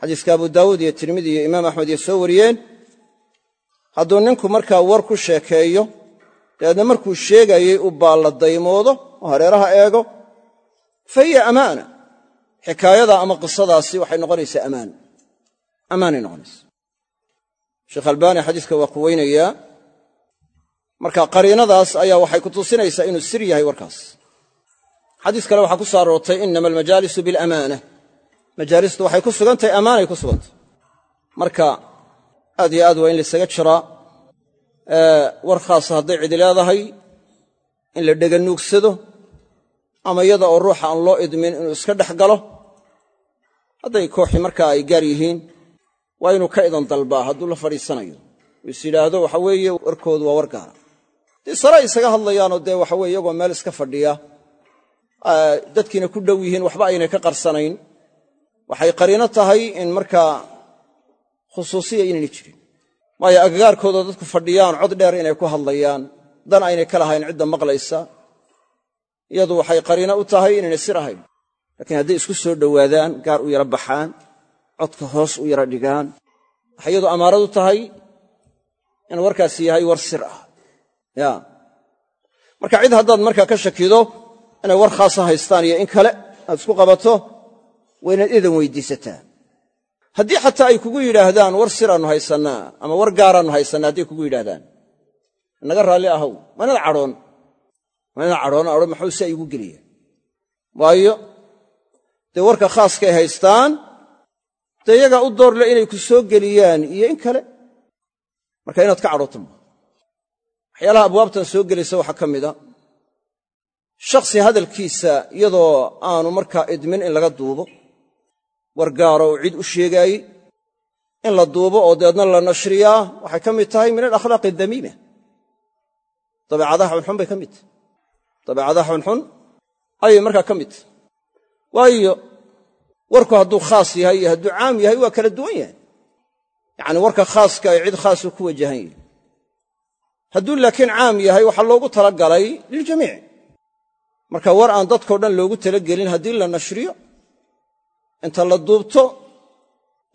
xadiiska abu daawuud iyo tirmidi iyo imaam axmed iyo soo wariyeen hadduu ninku markaa war ku sheekeeyo dabeedna markuu sheegayey u baalladdaymoodo oo hareeraha eego fa hiya amaana xikaayada ama qisadaasi waxay noqonaysaa amaan ammaanay noqonaysaa sheekh albaani xadiiska waa quweynayaa marka qariinadaas ayaa waxay ku tusinaysaa inuu sir yahay warkaas. Xadiis kale waxaa ku soo aroortay inama almajaalisu bilamaana majaalistu waxay ku sugan tahay ammaanay ku sugantay. Marka aad yo aad waa in laysaga jiraa war khaasa hadday cidi leedahay in la dheganuugsado ama iyada oo ruuxa aan loo idmin inuu iska dhex galo hadday kooxi markaa ay gaar yihiin waa inuu ka idan dalbaa hadduu la fadhiisanayo. Uu is yidhaahdo waxa weeye warkoodu waa war gaara dee sare isaga hadlayaanoo dee waxa weye iyagoo meel iska fadhiya dadkiina ku dhow yihiin waxba aynay ka qarsanayn. Waxay qariino tahay in markaa khusuusiya inayna jirin. Waayo agagaarkooda dadku fadhiyaan cod dheer inay ku hadlayaan. Dan aynay ka lahayn cidda maqlaysa. Iyadu waxay qariino u tahay inayna sir ahayn. Laakiin hadday isku soo dhowaadaan gaar u yara baxaan codka hoos u yara dhigaan waxay iyadu amaarad u tahay in warkaasi yahay war sir ah ya. Marka cid haddaad markaa ka shakido inay war khaasa haystaan iyo in kale aad isku qabato waa inaad idan weydiisataa. Haddii xataa ay kugu yidhaahdaan war siraannu haysannaa ama war gaaraannu haysannaa hadday kugu yidhaahdaan. Naga raalli ahow waa inaad cadhoon. Waa inaad cadhoon odhan maxuu si igu geliya. Waayo dee warka khaaskay haystaan dee iyagaa u doorle inay ku soo geliyaan iyo in kale. Marka inaad ka cadhooto waxyaalaha abwaabtan soo gelaysa waxaa ka mida shakhsi hadalkiisa iyadoo aanu markaa idmin in laga duubo war gaaro uu cid u sheegaayey in la duubo oo dabeedna la nashriyaa waxay ka mid tahay min alakhlaaqi adamiima dabeecadaha xunxun bay ka mid. Tahay dabeecadaha xunxun ayay markaa ka mid. Tahay waayo warku hadduu khaas yahay iyo hadduu caam yahay waa kala duwan yahay. Yacanii warka khaaska ay cid khaasu ku wajahan yihiin hadduu laakiin caam yahay waxaa loogu talagalay liljamiic marka war aan dadkao dhan loogu talagelin haddii la nashriyo inta la duubto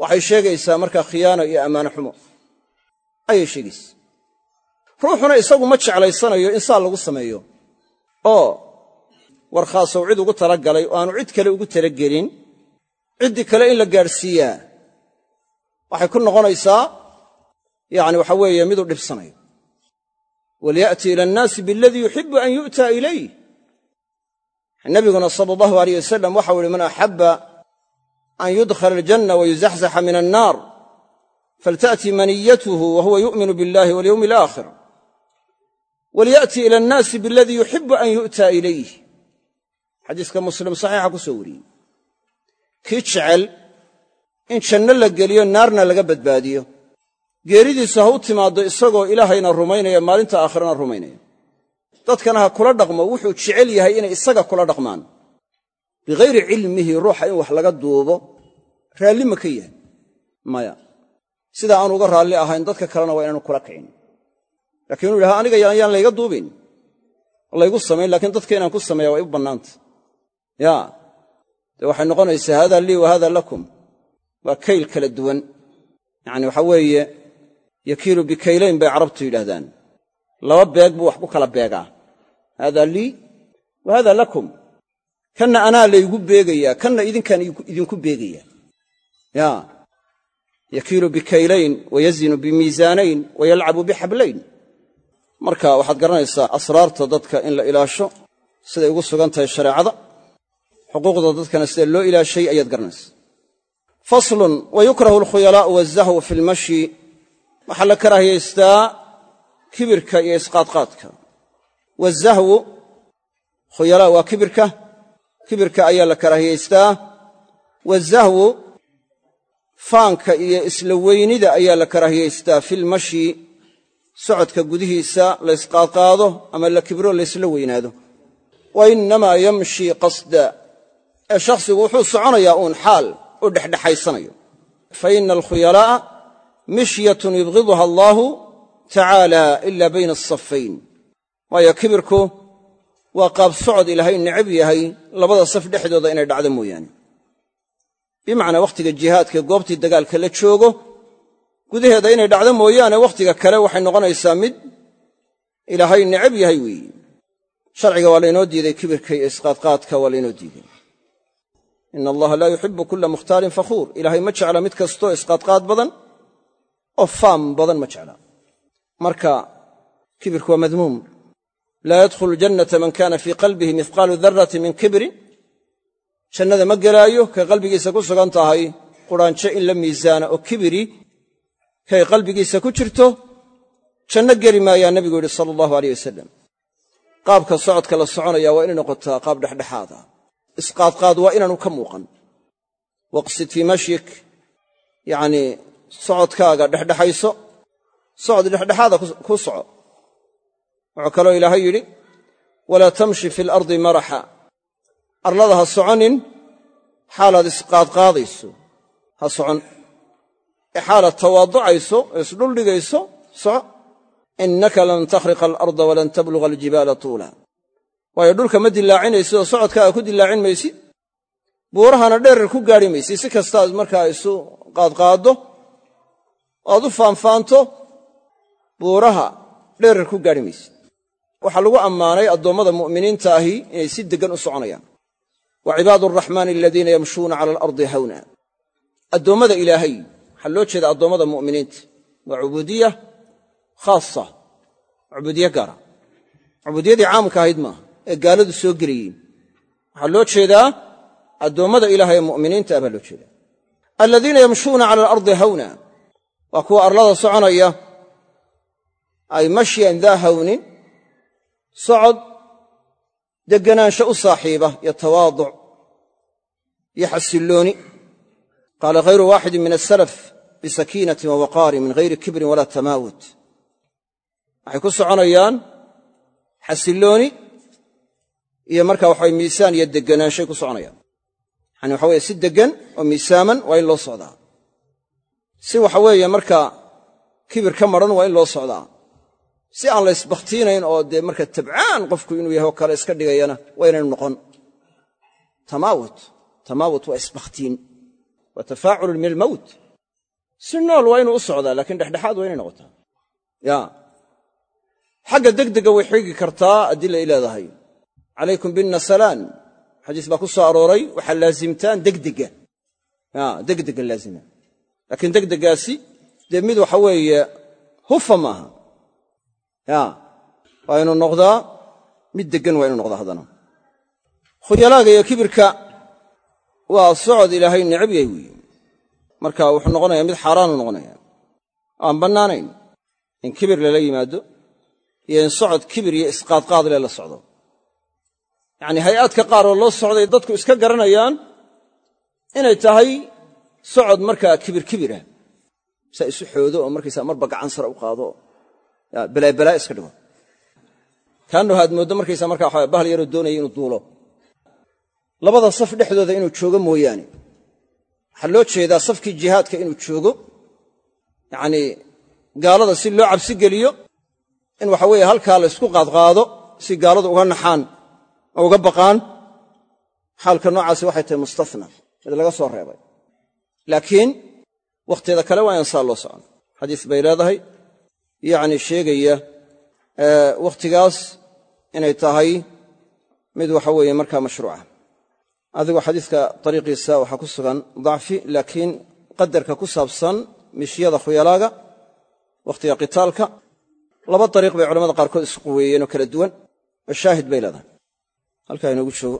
waxay sheegaysaa markaa khiyaano iyo ammaano xumo. Ayay sheegaysaa ruuxuna isagu ma jeclaysanayo insaan lagu sameeyo. Oo war khaasow cid ugu talagalay oo aanu cid kale ugu talagelin ciddii kale in la gaadhsiiyaa waxay ku noqonaysaa yacni waxa weeye miduu dhibsanayo walya'ti ila annaasi bialadii yuxibu an yu'ta ilayh nabiguna sala allahu alayh wasalam waxau ihi man axabba an yudkhala aljanna wayuzaxzaxa min annaar falta'ti maniyatuhu wa huwa yu'minu biاllahi walyowmi alaakhir walya'ti ila annaasi bialadii yuxibu an yu'ta ilayh xadiiska muslim saxiixa ku soo wariyey. Kii jecel in janno la geliyo naarna laga badbaadiyo geeridiisu ha u timaaddo isagoo ilaahayna rumaynaya maalinta aakhirana rumaynaya. Dadkana ha kula dhaqmo wuxuu jecel yahay inay isaga kula dhaqmaan. Bighayri cilmihi ruuxa in wax laga duubo raalli ma ka yahay maya. Sidaa aanu uga raalli ahayn dadka kalena waa inaanu kula kicin. Lakiin inu yidhaha aniga yaan layga duubin. Laygu samayn lakiin dadka inaan ku sameeya waa iu bannaanta. Ya. Dee waxay noqonaysaa hada lii wa hada lakum. Waa kayl kala duwan. Yacani waxa weeye yakiilu bikaylayn bay carabtu yidhaahdaan. Laba beeg buu wax ku kala beegaa. Hada lii wa hada lakum. Kanna anaa laygu beegayaa kanna idinkaan idinku beegaya. Ya. Yakiilu bikaylayn wa yazinu bimiisaanayn wa yalcabu bixablayn. Marka waxaad garanaysaa asraarta dadka in la ilaasho siday ugu sugan tahay shareecada. Xuquuqda dadkana sida loo ilaashay ayaad garanaysaa. Faslun wa yukrahu alkhuyalaa'u wazahwu fi lmashyi waxaa la karaahiyaystaa kibirka iyo isqaadqaadka. Wazahwu khuyalaa waa kibirka. Kibirka ayaa la karaahiyaystaa wazahwu faanka iyo isla weynida ayaa la karaahiyaystaa filmashyi socodka gudihiisa la ysqaadqaado ama la kibro laysla weynaado. Wa innamaa yamshi qasda. Ee shakhsigu wuxuu soconayaa uun xaal u dhexdhexaysanayo. Fa ina alkhuyalaa'a mishyatun yubghiduha allaahu tacaala ila bayna asafayn waayo kibirku waa qaab socod ilaahay necab yahay labada saf dhexdooda inay dhacdo mooyaane. Bimacnaa wakhtiga jihaadka goobtii dagaalka la joogo gudaheeda inay dhacdo mooyaane wakhtiga kale waxay noqonaysaa mid ilaahay necab yahay weeye. Sharciga waa laynoo diiday kibirka iyo isqaadqaadka waa laynoo diiday. Ina allaha laa yuxibu kula mukhtaalin fakhuur ilaahay ma jecla mid kastoo isqaadqaad badan oo faam badan ma jecla. Marka kibirku waa madmuum. Laa yadkhulu jannata man kana fii qalbihi mihqaalu darati min kibrin jannada ma gelaayo kay qalbigiisa ku sugan tahay quraanjo in la miisaana oo kibiri. Kay qalbigiisa ku jirto janno geli maayaa nebigu yidhi sala allahu aleyh wasalam qaabka socodka la soconaya waa inay noqotaa qaab dhexdhexaada. Isqaadqaad waa inaanu ka muuqan. Waqsid fii mashyik yacnii socodkaaga dhexdhexayso socod dhexdhexaada ku soco. Wuxuu kaloo ilaahay yidhi walaa tamshi fi alardi maraxa. Arlada ha soconin xaalaad isqaadqaadayso ha socon. Ee xaalaad tawaaducayso isdhuldhigayso soco. Innaka lan takhriqa alarda walan tabluga aljibaala tuula. Waayo dhulka ma dillaacinaysid oo socodkaaga ku dillaacin maysid buurahana dheerar ku gaadhi maysid si kastaad markaa isu qaadqaaddo oad u faanfaanto buuraha dheerar ku gaadhi maysid. Waxaa lagu ammaanay addoommada mu'miniinta ahi inay si deggan u soconayaan. Wa cibaadu araxmaani aladiina yamshuuna cala alardi hawna. Addoommada ilaahay waxaa loo jeeda addoommada mu'miniinta. Waa cubuudiya khaasa cubuudiye gaara. Cubuudiyadii caamka ahayd maaha ee gaaladu soo gelayeen waxaa loo jeedaa addoommada ilaahay ee mu'miniinta ah baa loo jeedaa. Aladiina yamshuuna cala hawna waa kuwa arlada soconaya. Ay mashyan daa hawnin socod degganaansho u saaxiiba iyo tawaaduc iyo xasillooni qaala ghayru waaxidin min asalaf bisakiinatin wa waqaarin min ghayri kibrin walaa tamaawut. Waxay ku soconayaan xasillooni iyo marka waxaway miisaan iyo degganaanshay ku soconayaan. Yani waxa weye si deggan oo miisaaman waa in loo socdaa si waxa weeye marka kibir ka maran waa in loo socdaa. Si aan la ysbakhtiinayn oo dee marka tabcaan qofku inuu yahay oo kale iska dhigayana waa inaynu noqon. Tamaawut. Tamaawut waa isbakhtiin. Waa tafaaculun min almowt si nool waa inuu u socdaa laakiin dhexdhexaad waa inay noqotaa. Ya. Xagga degdega way xigi kartaa addila ay leedahay calaykum binnasalaan. Xadiis baa ku soo arooray waxaa laasimtaan degdega. Degdega laazima laakiin degdegaasi dee mid waxa weeye hufa maaha ya waa inuu noqdaa mid deggan waa inuu noqdaa haddana. Khuyalaaga iyo kibirka waa socod ilaahay necab yahay weeye. Marka wuxuu noqonayaa mid xaaraanu noqonaya aan bannaanayn in kibir lala yimaado iyo in socod kibir iyo isqaadqaad le la socdo. Yacnii hay'aadka qaar oo loo socday dadku iska garanayaan inay tahay socod markaa kibir kibirah saa isu xoodo oo markaysaa marba gacan sare u qaado balaabalaa iska dhigo. Kaannahu aad mooddo markaysaa markaa waxaa bahal yaroo doonaya inuu duulo. Labada saf dhexdooda inuu joogo mooyaane. Waxaa loo jeedaa safkii jihaadka inuu joogo. Yacnii gaalada si loo cabsi geliyo in waxa weeye halkaa la ysku qaadqaado si gaaladu uga naxaan oo uga baqaan. Xaalka noocaasi waxay tahay mustafna mid laga soo reebay laakiin wakhtieda kale waa in saa loo socon. Xadiis bay leedahay. Yacni sheegaya wakhtigaas inay tahay mid waxa weeye markaa mashruuca. Adigoo xadiiska dariiqiisa waxaa ku sugan dacfi laakiin qadarka ku saabsan mishyada khuyalaaga wakhtiga qitaalka laba dariiq bay culamada qaarkood isu quweeyeen oo kala duwan. Oo shaahid bay leedahay. Halkaa inoogu joogo